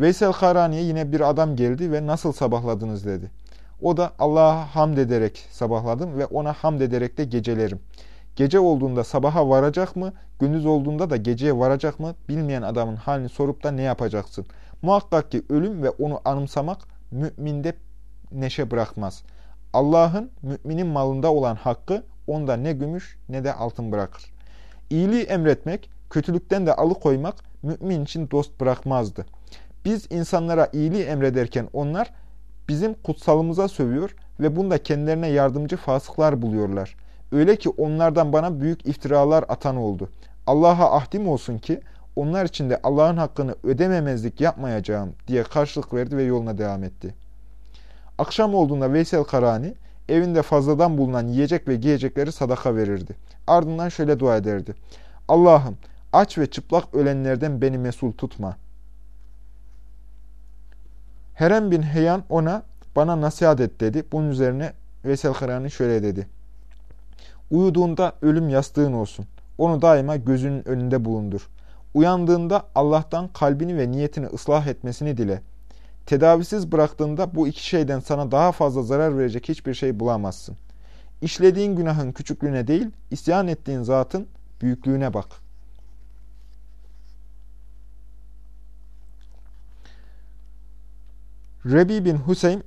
Veysel Karani'ye yine bir adam geldi ve nasıl sabahladınız dedi. O da Allah'a hamd ederek sabahladım ve ona hamd ederek de gecelerim. Gece olduğunda sabaha varacak mı, gündüz olduğunda da geceye varacak mı bilmeyen adamın halini sorup da ne yapacaksın? Muhakkak ki ölüm ve onu anımsamak müminde neşe bırakmaz. Allah'ın müminin malında olan hakkı onda ne gümüş ne de altın bırakır. İyiliği emretmek, kötülükten de alıkoymak mümin için dost bırakmazdı. Biz insanlara iyiliği emrederken onlar bizim kutsalımıza sövüyor ve bunda kendilerine yardımcı fasıklar buluyorlar. Öyle ki onlardan bana büyük iftiralar atan oldu. Allah'a ahdim olsun ki onlar için de Allah'ın hakkını ödememezlik yapmayacağım diye karşılık verdi ve yoluna devam etti. Akşam olduğunda Veysel Karani evinde fazladan bulunan yiyecek ve giyecekleri sadaka verirdi. Ardından şöyle dua ederdi. Allah'ım aç ve çıplak ölenlerden beni mesul tutma. Herem bin Heyan ona bana nasihat et dedi. Bunun üzerine Veysel Karani şöyle dedi. Uyuduğunda ölüm yastığın olsun. Onu daima gözünün önünde bulundur. Uyandığında Allah'tan kalbini ve niyetini ıslah etmesini dile. Tedavisiz bıraktığında bu iki şeyden sana daha fazla zarar verecek hiçbir şey bulamazsın. İşlediğin günahın küçüklüğüne değil, isyan ettiğin zatın büyüklüğüne bak. Rebi bin Hüseyin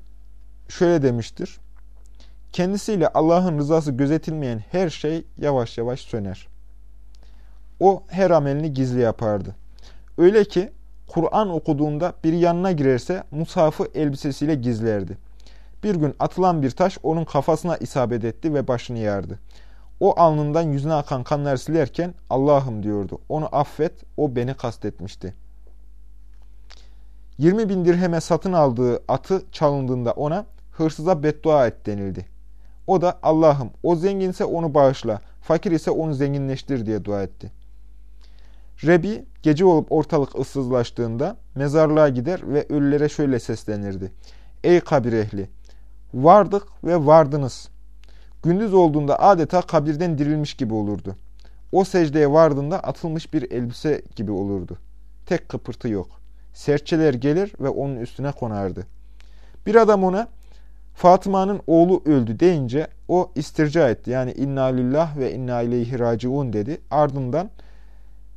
şöyle demiştir. Kendisiyle Allah'ın rızası gözetilmeyen her şey yavaş yavaş söner. O her amelini gizli yapardı. Öyle ki Kur'an okuduğunda bir yanına girerse mushafı elbisesiyle gizlerdi. Bir gün atılan bir taş onun kafasına isabet etti ve başını yardı. O alnından yüzüne akan kanlar silerken Allah'ım diyordu. Onu affet, o beni kastetmişti. 20 bin dirheme satın aldığı atı çalındığında ona hırsıza beddua et denildi. O da Allah'ım o zenginse onu bağışla, fakir ise onu zenginleştir diye dua etti. Rebi gece olup ortalık ıssızlaştığında mezarlığa gider ve ölülere şöyle seslenirdi. Ey kabir ehli! Vardık ve vardınız. Gündüz olduğunda adeta kabirden dirilmiş gibi olurdu. O secdeye vardığında atılmış bir elbise gibi olurdu. Tek kıpırtı yok. Serçeler gelir ve onun üstüne konardı. Bir adam ona Fatıma'nın oğlu öldü deyince o istirca etti. Yani inna lillah ve inna ileyhi raciun dedi. Ardından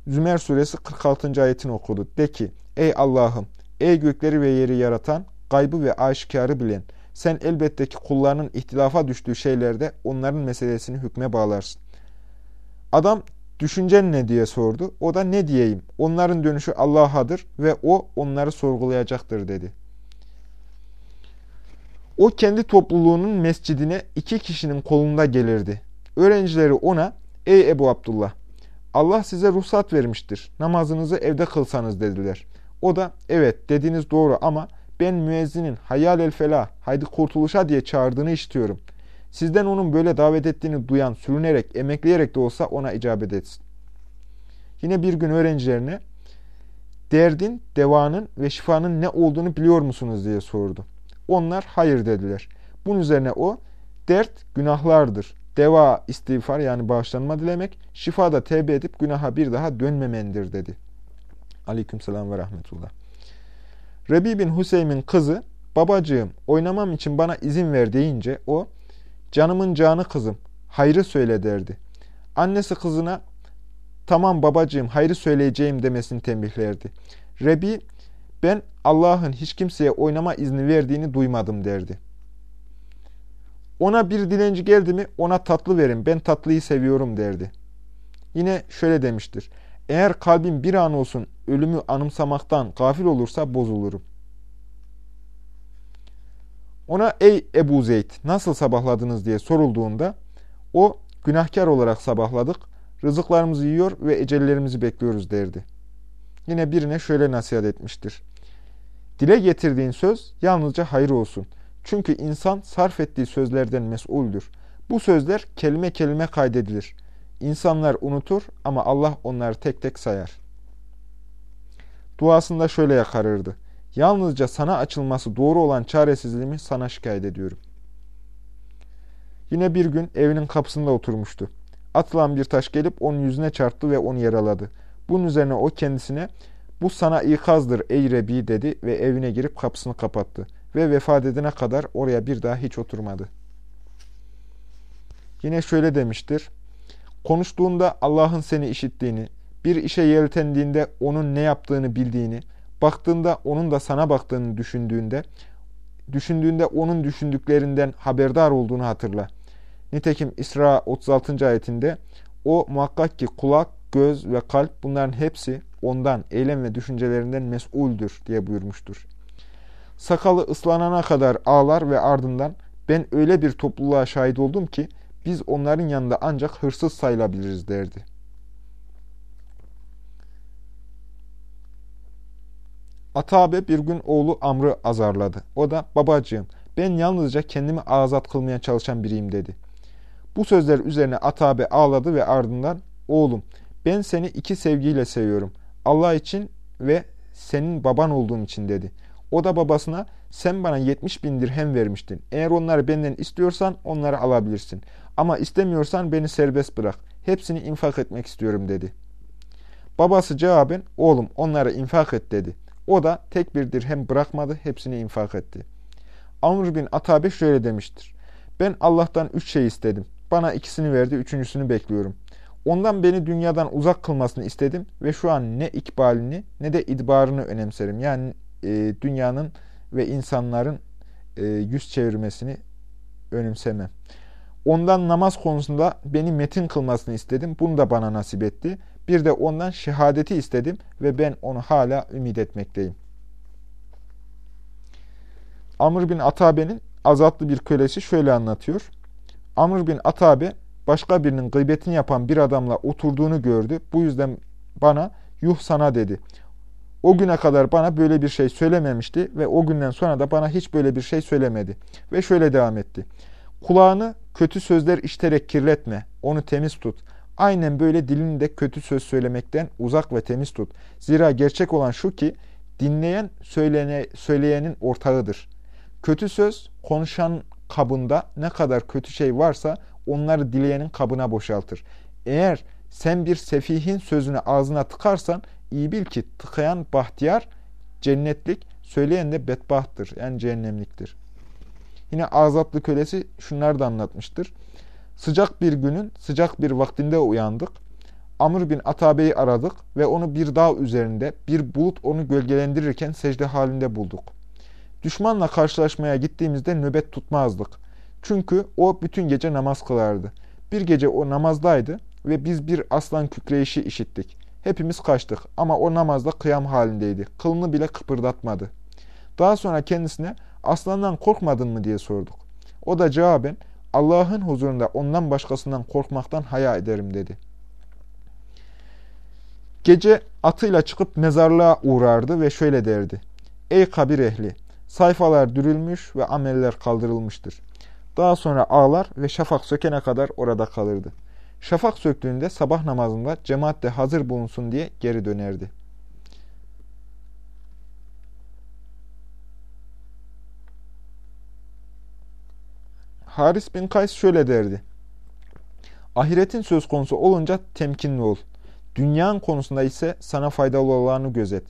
Zümer suresi 46. ayetini okudu. De ki ey Allah'ım ey gökleri ve yeri yaratan gaybı ve aşikarı bilen sen elbette ki kullarının ihtilafa düştüğü şeylerde onların meselesini hükme bağlarsın. Adam düşüncen ne diye sordu. O da ne diyeyim onların dönüşü Allah'adır ve o onları sorgulayacaktır dedi. O kendi topluluğunun mescidine iki kişinin kolunda gelirdi. Öğrencileri ona ey Ebu Abdullah Allah size ruhsat vermiştir. Namazınızı evde kılsanız dediler. O da evet dediğiniz doğru ama ben müezzinin hayal el felah, haydi kurtuluşa diye çağırdığını işitiyorum. Sizden onun böyle davet ettiğini duyan, sürünerek, emekleyerek de olsa ona icabet etsin. Yine bir gün öğrencilerine derdin, devanın ve şifanın ne olduğunu biliyor musunuz diye sordu. Onlar hayır dediler. Bunun üzerine o dert günahlardır. Deva istiğfar yani bağışlanma dilemek, şifa da tevbe edip günaha bir daha dönmemendir dedi. Aleykümselam ve rahmetullah. Rebi bin Hüseyin'in kızı, babacığım oynamam için bana izin ver deyince o, canımın canı kızım, hayrı söyle derdi. Annesi kızına, tamam babacığım hayrı söyleyeceğim demesini tembihlerdi. Rebi, ben Allah'ın hiç kimseye oynama izni verdiğini duymadım derdi. Ona bir dilenci geldi mi ona tatlı verin ben tatlıyı seviyorum derdi. Yine şöyle demiştir. Eğer kalbim bir an olsun ölümü anımsamaktan gafil olursa bozulurum. Ona ey Ebu Zeyd nasıl sabahladınız diye sorulduğunda o günahkar olarak sabahladık, rızıklarımızı yiyor ve ecellerimizi bekliyoruz derdi. Yine birine şöyle nasihat etmiştir. Dile getirdiğin söz yalnızca hayır olsun. Çünkü insan sarf ettiği sözlerden mesuldür. Bu sözler kelime kelime kaydedilir. İnsanlar unutur ama Allah onları tek tek sayar. Duasında şöyle yakarırdı. Yalnızca sana açılması doğru olan çaresizliğimi sana şikayet ediyorum. Yine bir gün evinin kapısında oturmuştu. Atılan bir taş gelip onun yüzüne çarptı ve onu yaraladı. Bunun üzerine o kendisine bu sana ikazdır ey Rebi dedi ve evine girip kapısını kapattı ve vefat edene kadar oraya bir daha hiç oturmadı. Yine şöyle demiştir. Konuştuğunda Allah'ın seni işittiğini, bir işe yeltendiğinde onun ne yaptığını bildiğini, baktığında onun da sana baktığını düşündüğünde, düşündüğünde onun düşündüklerinden haberdar olduğunu hatırla. Nitekim İsra 36. ayetinde o muhakkak ki kulak, göz ve kalp bunların hepsi ondan, eylem ve düşüncelerinden mesuldür diye buyurmuştur. Sakalı ıslanana kadar ağlar ve ardından ben öyle bir topluluğa şahit oldum ki biz onların yanında ancak hırsız sayılabiliriz derdi. Atabe bir gün oğlu Amr'ı azarladı. O da babacığım ben yalnızca kendimi azat kılmaya çalışan biriyim dedi. Bu sözler üzerine Atabe ağladı ve ardından oğlum ben seni iki sevgiyle seviyorum. Allah için ve senin baban olduğun için dedi. O da babasına sen bana 70 bin dirhem vermiştin. Eğer onları benden istiyorsan onları alabilirsin. Ama istemiyorsan beni serbest bırak. Hepsini infak etmek istiyorum dedi. Babası cevaben oğlum onları infak et dedi. O da tek bir dirhem bırakmadı hepsini infak etti. Amr bin Atabe şöyle demiştir. Ben Allah'tan üç şey istedim. Bana ikisini verdi, üçüncüsünü bekliyorum. Ondan beni dünyadan uzak kılmasını istedim ve şu an ne ikbalini ne de idbarını önemserim. Yani e, dünyanın ve insanların e, yüz çevirmesini önemsemem. Ondan namaz konusunda beni metin kılmasını istedim. Bunu da bana nasip etti. Bir de ondan şehadeti istedim ve ben onu hala ümit etmekteyim. Amr bin Atabe'nin azatlı bir kölesi şöyle anlatıyor. Amr bin Atabe başka birinin gıybetini yapan bir adamla oturduğunu gördü. Bu yüzden bana yuh sana dedi. O güne kadar bana böyle bir şey söylememişti ve o günden sonra da bana hiç böyle bir şey söylemedi. Ve şöyle devam etti. Kulağını kötü sözler işterek kirletme, onu temiz tut. Aynen böyle dilini de kötü söz söylemekten uzak ve temiz tut. Zira gerçek olan şu ki, dinleyen söylene, söyleyenin ortağıdır. Kötü söz konuşan kabında ne kadar kötü şey varsa onları dileyenin kabına boşaltır. Eğer sen bir sefihin sözünü ağzına tıkarsan iyi bil ki tıkayan bahtiyar cennetlik, söyleyen de bedbahttır. Yani cehennemliktir. Yine azatlı kölesi şunları da anlatmıştır. Sıcak bir günün sıcak bir vaktinde uyandık. Amr bin Atabe'yi aradık ve onu bir dağ üzerinde bir bulut onu gölgelendirirken secde halinde bulduk. Düşmanla karşılaşmaya gittiğimizde nöbet tutmazdık. Çünkü o bütün gece namaz kılardı. Bir gece o namazdaydı ve biz bir aslan kükreyişi işittik. Hepimiz kaçtık ama o namazda kıyam halindeydi. Kılını bile kıpırdatmadı. Daha sonra kendisine aslandan korkmadın mı diye sorduk. O da cevaben Allah'ın huzurunda ondan başkasından korkmaktan haya ederim dedi. Gece atıyla çıkıp mezarlığa uğrardı ve şöyle derdi. Ey kabir ehli! Sayfalar dürülmüş ve ameller kaldırılmıştır. Daha sonra ağlar ve şafak sökene kadar orada kalırdı. Şafak söktüğünde sabah namazında cemaatte hazır bulunsun diye geri dönerdi. Haris bin Kays şöyle derdi. Ahiretin söz konusu olunca temkinli ol. Dünyanın konusunda ise sana faydalı olanı gözet.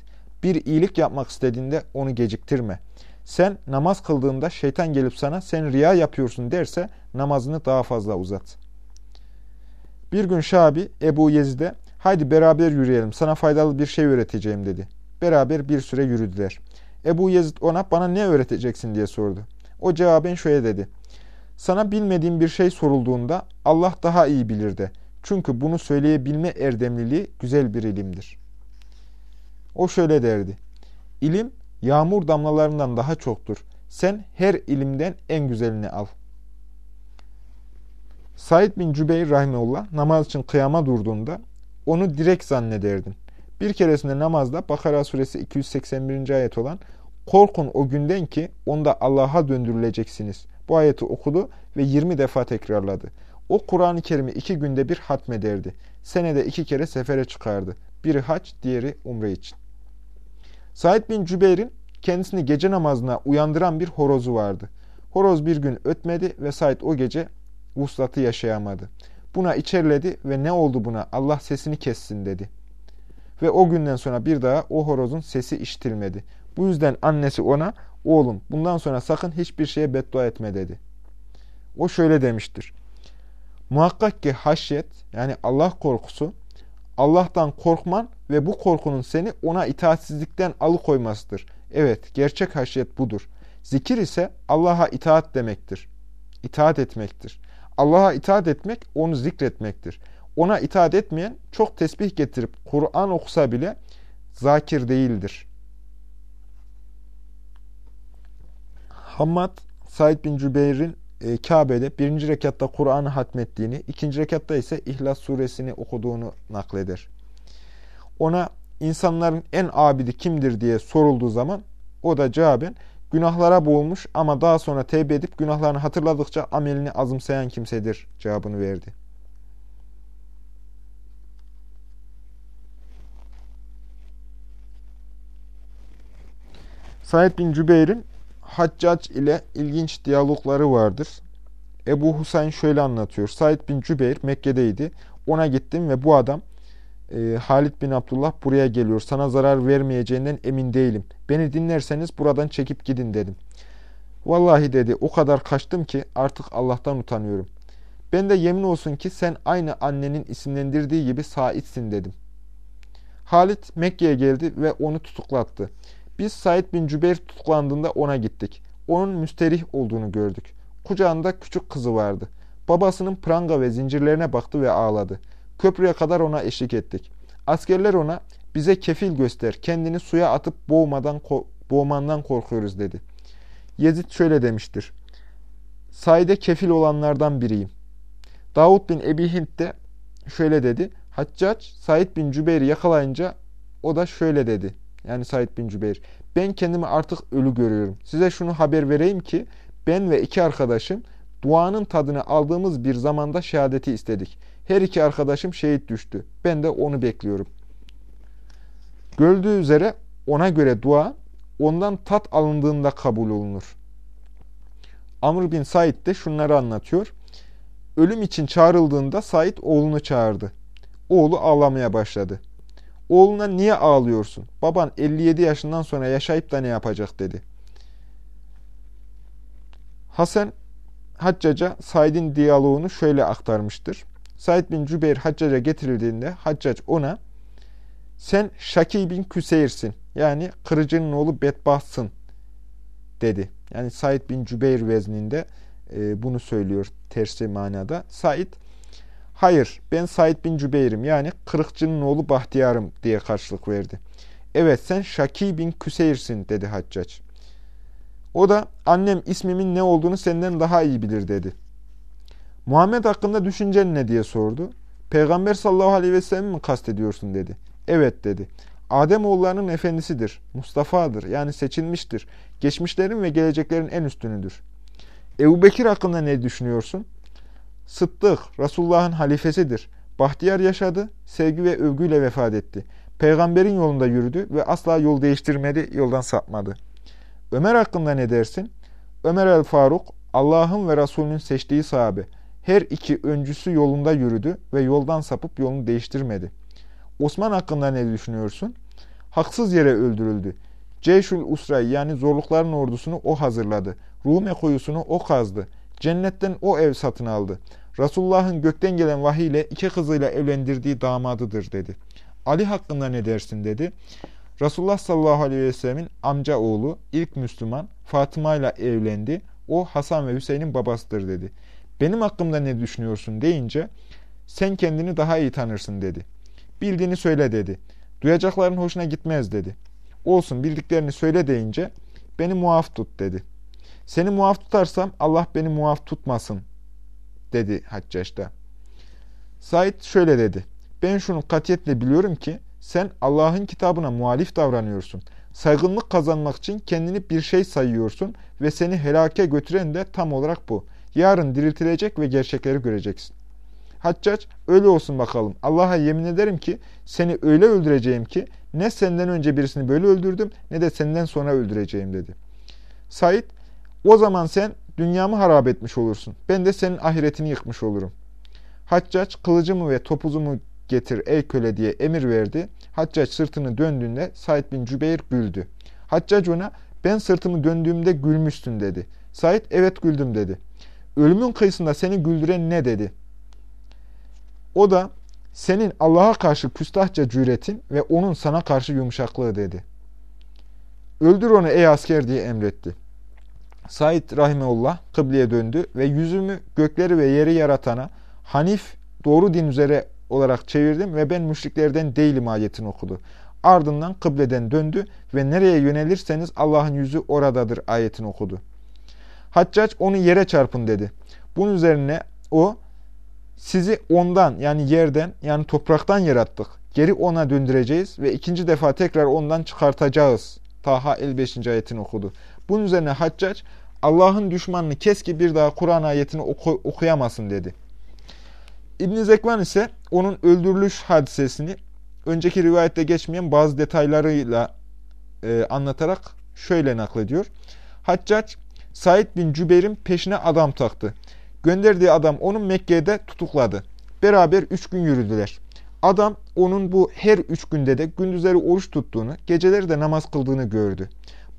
Bir iyilik yapmak istediğinde onu geciktirme. Sen namaz kıldığında şeytan gelip sana sen riya yapıyorsun derse namazını daha fazla uzat. Bir gün Şabi Ebu Yezid'e haydi beraber yürüyelim sana faydalı bir şey öğreteceğim dedi. Beraber bir süre yürüdüler. Ebu Yezid ona bana ne öğreteceksin diye sordu. O cevaben şöyle dedi. Sana bilmediğin bir şey sorulduğunda Allah daha iyi bilir de. Çünkü bunu söyleyebilme erdemliliği güzel bir ilimdir. O şöyle derdi. İlim yağmur damlalarından daha çoktur. Sen her ilimden en güzelini al. Said bin Cübeyr Rahimullah namaz için kıyama durduğunda onu direkt zannederdin. Bir keresinde namazda Bakara suresi 281. ayet olan Korkun o günden ki onda Allah'a döndürüleceksiniz. Bu ayeti okudu ve 20 defa tekrarladı. O Kur'an-ı Kerim'i iki günde bir hatmederdi. Senede iki kere sefere çıkardı. Biri hac, diğeri umre için. Said bin Cübeyr'in kendisini gece namazına uyandıran bir horozu vardı. Horoz bir gün ötmedi ve Said o gece vuslatı yaşayamadı. Buna içerledi ve ne oldu buna Allah sesini kessin dedi. Ve o günden sonra bir daha o horozun sesi işitilmedi. Bu yüzden annesi ona oğlum bundan sonra sakın hiçbir şeye beddua etme dedi. O şöyle demiştir. Muhakkak ki haşyet yani Allah korkusu Allah'tan korkman ve bu korkunun seni ona itaatsizlikten alıkoymasıdır. Evet, gerçek haşyet budur. Zikir ise Allah'a itaat demektir. İtaat etmektir. Allah'a itaat etmek onu zikretmektir. ona itaat etmeyen çok tesbih getirip Kur'an okusa bile zakir değildir. Hammad Said bin Cübeyr'in e, Kabe'de birinci rekatta Kur'an'ı hatmettiğini, ikinci rekatta ise İhlas suresini okuduğunu nakleder. Ona insanların en abidi kimdir diye sorulduğu zaman o da cevaben günahlara boğulmuş ama daha sonra tevbe edip günahlarını hatırladıkça amelini azımsayan kimsedir cevabını verdi. Said bin Cübeyr'in Haccac ile ilginç diyalogları vardır. Ebu Husayn şöyle anlatıyor. Said bin Cübeyr Mekke'deydi. Ona gittim ve bu adam e, Halid bin Abdullah buraya geliyor. Sana zarar vermeyeceğinden emin değilim. Beni dinlerseniz buradan çekip gidin dedim. Vallahi dedi o kadar kaçtım ki artık Allah'tan utanıyorum. Ben de yemin olsun ki sen aynı annenin isimlendirdiği gibi Said'sin dedim. Halit Mekke'ye geldi ve onu tutuklattı. Biz Said bin Cübeyr tutuklandığında ona gittik. Onun müsterih olduğunu gördük. Kucağında küçük kızı vardı. Babasının pranga ve zincirlerine baktı ve ağladı. Köprüye kadar ona eşlik ettik. Askerler ona bize kefil göster, kendini suya atıp boğmadan, boğmandan korkuyoruz dedi. Yezid şöyle demiştir. Said'e kefil olanlardan biriyim. Davud bin Ebi Hint de şöyle dedi. Haccac Said bin Cübeyr'i yakalayınca o da şöyle dedi. Yani Said bin Cübeyr. Ben kendimi artık ölü görüyorum. Size şunu haber vereyim ki ben ve iki arkadaşım duanın tadını aldığımız bir zamanda şehadeti istedik. Her iki arkadaşım şehit düştü. Ben de onu bekliyorum. Gördüğü üzere ona göre dua ondan tat alındığında kabul olunur. Amr bin Said de şunları anlatıyor. Ölüm için çağrıldığında Said oğlunu çağırdı. Oğlu ağlamaya başladı. Oğluna niye ağlıyorsun? Baban 57 yaşından sonra yaşayıp da ne yapacak dedi. Hasan Haccaca Said'in diyaloğunu şöyle aktarmıştır. Said bin Cübeyr Haccaca getirildiğinde Haccac ona sen Şaki bin Küseyr'sin yani kırıcının oğlu bedbahsın dedi. Yani Said bin Cübeyr vezninde e, bunu söylüyor tersi manada. Said Hayır, ben Said bin Cübeyr'im yani kırıkçının oğlu Bahtiyar'ım diye karşılık verdi. Evet sen Şaki bin Küseyr'sin dedi Haccac. O da annem ismimin ne olduğunu senden daha iyi bilir dedi. Muhammed hakkında düşüncen ne diye sordu. Peygamber sallallahu aleyhi ve sellem mi kastediyorsun dedi. Evet dedi. Adem oğullarının efendisidir. Mustafa'dır yani seçilmiştir. Geçmişlerin ve geleceklerin en üstünüdür. Ebu Bekir hakkında ne düşünüyorsun? Sıddık, Resulullah'ın halifesidir. Bahtiyar yaşadı, sevgi ve övgüyle vefat etti. Peygamberin yolunda yürüdü ve asla yol değiştirmedi, yoldan sapmadı. Ömer hakkında ne dersin? Ömer el-Faruk, Allah'ın ve Resulünün seçtiği sahabe. Her iki öncüsü yolunda yürüdü ve yoldan sapıp yolunu değiştirmedi. Osman hakkında ne düşünüyorsun? Haksız yere öldürüldü. Ceyşül Usra'yı yani zorlukların ordusunu o hazırladı. Rume kuyusunu o kazdı. Cennetten o ev satın aldı. Resulullah'ın gökten gelen vahiy ile iki kızıyla evlendirdiği damadıdır dedi. Ali hakkında ne dersin dedi. Resulullah sallallahu aleyhi ve sellemin amca oğlu ilk Müslüman Fatıma ile evlendi. O Hasan ve Hüseyin'in babasıdır dedi. Benim hakkımda ne düşünüyorsun deyince sen kendini daha iyi tanırsın dedi. Bildiğini söyle dedi. Duyacakların hoşuna gitmez dedi. Olsun bildiklerini söyle deyince beni muaf tut dedi. Seni muaf tutarsam Allah beni muaf tutmasın dedi Haccaç'ta. Said şöyle dedi. Ben şunu katiyetle biliyorum ki sen Allah'ın kitabına muhalif davranıyorsun. Saygınlık kazanmak için kendini bir şey sayıyorsun ve seni helake götüren de tam olarak bu. Yarın diriltilecek ve gerçekleri göreceksin. Haccac öyle olsun bakalım. Allah'a yemin ederim ki seni öyle öldüreceğim ki ne senden önce birisini böyle öldürdüm ne de senden sonra öldüreceğim dedi. Said o zaman sen dünyamı harap etmiş olursun. Ben de senin ahiretini yıkmış olurum. Haccac kılıcımı ve topuzumu getir ey köle diye emir verdi. Haccac sırtını döndüğünde Said bin Cübeyr güldü. Haccac ona ben sırtımı döndüğümde gülmüşsün dedi. Said evet güldüm dedi. Ölümün kıyısında seni güldüren ne dedi? O da senin Allah'a karşı küstahça cüretin ve onun sana karşı yumuşaklığı dedi. Öldür onu ey asker diye emretti. Said Rahimeullah kıbleye döndü ve yüzümü gökleri ve yeri yaratana, Hanif doğru din üzere olarak çevirdim ve ben müşriklerden değilim ayetini okudu. Ardından kıbleden döndü ve nereye yönelirseniz Allah'ın yüzü oradadır ayetini okudu. Haccac onu yere çarpın dedi. Bunun üzerine o sizi ondan yani yerden yani topraktan yarattık. Geri ona döndüreceğiz ve ikinci defa tekrar ondan çıkartacağız. Taha 55. ayetini okudu. Bunun üzerine Haccac Allah'ın düşmanını kes ki bir daha Kur'an ayetini oku, okuyamasın dedi. İbn Zekvan ise onun öldürülüş hadisesini önceki rivayette geçmeyen bazı detaylarıyla e, anlatarak şöyle naklediyor. Haccac, Said bin Cübeyr'in peşine adam taktı. Gönderdiği adam onu Mekke'de tutukladı. Beraber üç gün yürüdüler. Adam onun bu her üç günde de gündüzleri oruç tuttuğunu, geceleri de namaz kıldığını gördü.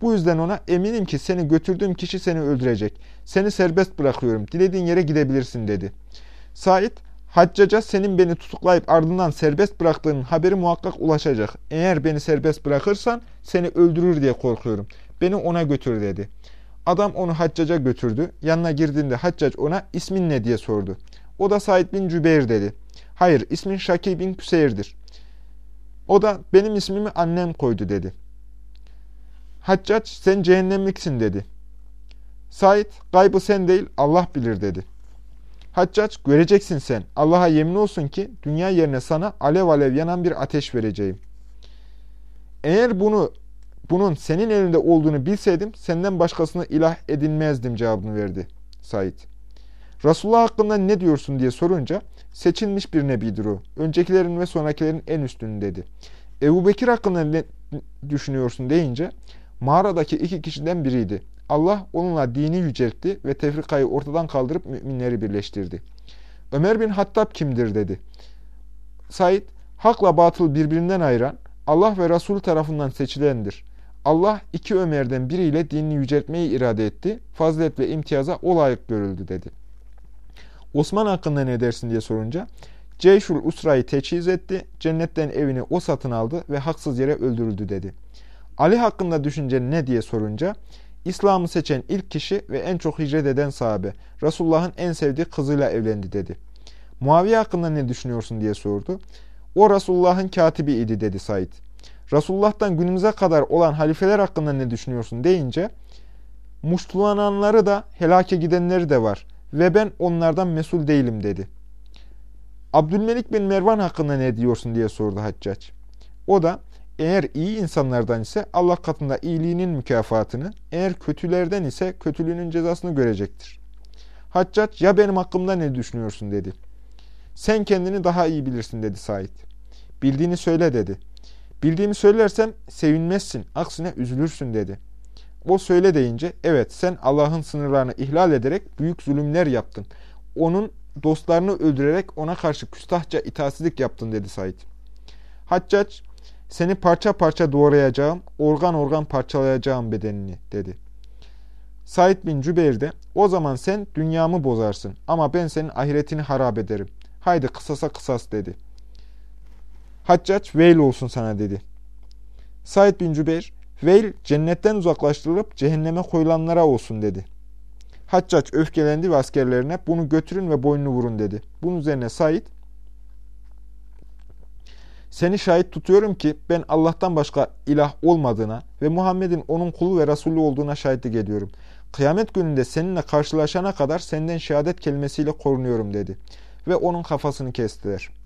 Bu yüzden ona eminim ki seni götürdüğüm kişi seni öldürecek. Seni serbest bırakıyorum. Dilediğin yere gidebilirsin dedi. Said, Haccaca senin beni tutuklayıp ardından serbest bıraktığının haberi muhakkak ulaşacak. Eğer beni serbest bırakırsan seni öldürür diye korkuyorum. Beni ona götür dedi. Adam onu Haccaca götürdü. Yanına girdiğinde Haccac ona ismin ne diye sordu. O da Said bin Cübeyr dedi. Hayır ismin Şaki bin Küseyr'dir. O da benim ismimi annem koydu dedi. Haccac sen cehennemliksin dedi. Said gaybı sen değil Allah bilir dedi. Haccac göreceksin sen. Allah'a yemin olsun ki dünya yerine sana alev alev yanan bir ateş vereceğim. Eğer bunu bunun senin elinde olduğunu bilseydim senden başkasını ilah edinmezdim cevabını verdi Said. Resulullah hakkında ne diyorsun diye sorunca seçilmiş bir nebidir o. Öncekilerin ve sonrakilerin en üstünü dedi. Ebu Bekir hakkında ne düşünüyorsun deyince mağaradaki iki kişiden biriydi. Allah onunla dini yüceltti ve tefrikayı ortadan kaldırıp müminleri birleştirdi. Ömer bin Hattab kimdir dedi. Said, hakla batıl birbirinden ayıran, Allah ve Resulü tarafından seçilendir. Allah iki Ömer'den biriyle dinini yüceltmeyi irade etti. Fazilet ve imtiyaza o layık görüldü dedi. Osman hakkında ne dersin diye sorunca, Ceyşul Usra'yı teçhiz etti, cennetten evini o satın aldı ve haksız yere öldürüldü dedi. Ali hakkında düşüncen ne diye sorunca, İslam'ı seçen ilk kişi ve en çok hicret eden sahabe, Resulullah'ın en sevdiği kızıyla evlendi dedi. Muaviye hakkında ne düşünüyorsun diye sordu. O Resulullah'ın katibi idi dedi Said. Resulullah'tan günümüze kadar olan halifeler hakkında ne düşünüyorsun deyince, muştulananları da helake gidenleri de var ve ben onlardan mesul değilim dedi. Abdülmelik bin Mervan hakkında ne diyorsun diye sordu Haccac. O da eğer iyi insanlardan ise Allah katında iyiliğinin mükafatını, eğer kötülerden ise kötülüğünün cezasını görecektir. Haccac ya benim hakkımda ne düşünüyorsun dedi. Sen kendini daha iyi bilirsin dedi Said. Bildiğini söyle dedi. Bildiğimi söylersem sevinmezsin, aksine üzülürsün dedi. O söyle deyince, evet sen Allah'ın sınırlarını ihlal ederek büyük zulümler yaptın. Onun dostlarını öldürerek ona karşı küstahça itaatsizlik yaptın dedi Said. Haccac, seni parça parça doğrayacağım, organ organ parçalayacağım bedenini dedi. Said bin Cübeyr de o zaman sen dünyamı bozarsın ama ben senin ahiretini harap ederim. Haydi kısasa kısas dedi. Haccac veil olsun sana dedi. Said bin Cübeyr veil cennetten uzaklaştırılıp cehenneme koyulanlara olsun dedi. Haccac öfkelendi ve askerlerine bunu götürün ve boynunu vurun dedi. Bunun üzerine Said seni şahit tutuyorum ki ben Allah'tan başka ilah olmadığına ve Muhammed'in onun kulu ve Resulü olduğuna şahitlik ediyorum. Kıyamet gününde seninle karşılaşana kadar senden şehadet kelimesiyle korunuyorum dedi. Ve onun kafasını kestiler.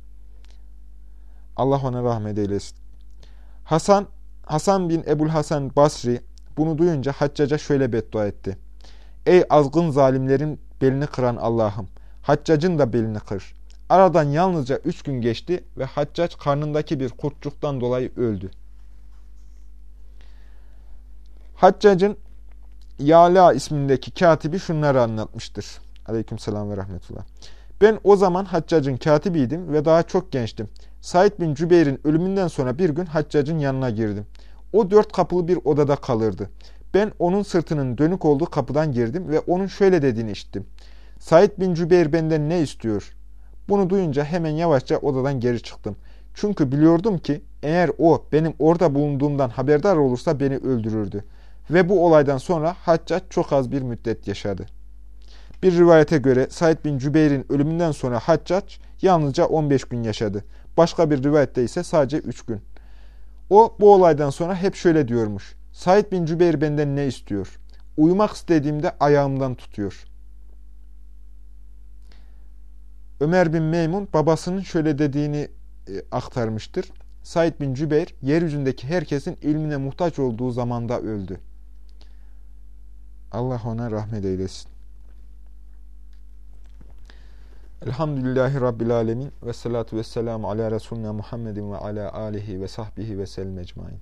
Allah ona rahmet eylesin. Hasan, Hasan bin Ebul Hasan Basri bunu duyunca Haccaca şöyle beddua etti. Ey azgın zalimlerin belini kıran Allah'ım! Haccacın da belini kır. Aradan yalnızca üç gün geçti ve Haccac karnındaki bir kurtçuktan dolayı öldü. Haccac'ın Yala ismindeki katibi şunları anlatmıştır. Aleyküm selam ve rahmetullah. Ben o zaman Haccac'ın katibiydim ve daha çok gençtim. Said bin Cübeyr'in ölümünden sonra bir gün Haccac'ın yanına girdim. O dört kapılı bir odada kalırdı. Ben onun sırtının dönük olduğu kapıdan girdim ve onun şöyle dediğini işittim. Said bin Cübeyr benden ne istiyor? Bunu duyunca hemen yavaşça odadan geri çıktım. Çünkü biliyordum ki eğer o benim orada bulunduğumdan haberdar olursa beni öldürürdü. Ve bu olaydan sonra Haccac çok az bir müddet yaşadı. Bir rivayete göre Said bin Cübeyr'in ölümünden sonra Haccac yalnızca 15 gün yaşadı. Başka bir rivayette ise sadece 3 gün. O bu olaydan sonra hep şöyle diyormuş. Said bin Cübeyr benden ne istiyor? Uyumak istediğimde ayağımdan tutuyor. Ömer bin Meymun babasının şöyle dediğini e, aktarmıştır. Said bin Cübeyr yeryüzündeki herkesin ilmine muhtaç olduğu zamanda öldü. Allah ona rahmet eylesin. Elhamdülillahi Rabbil Alemin ve salatu ve selamu ala Resulüne Muhammedin ve ala alihi ve sahbihi ve sellem ecmain.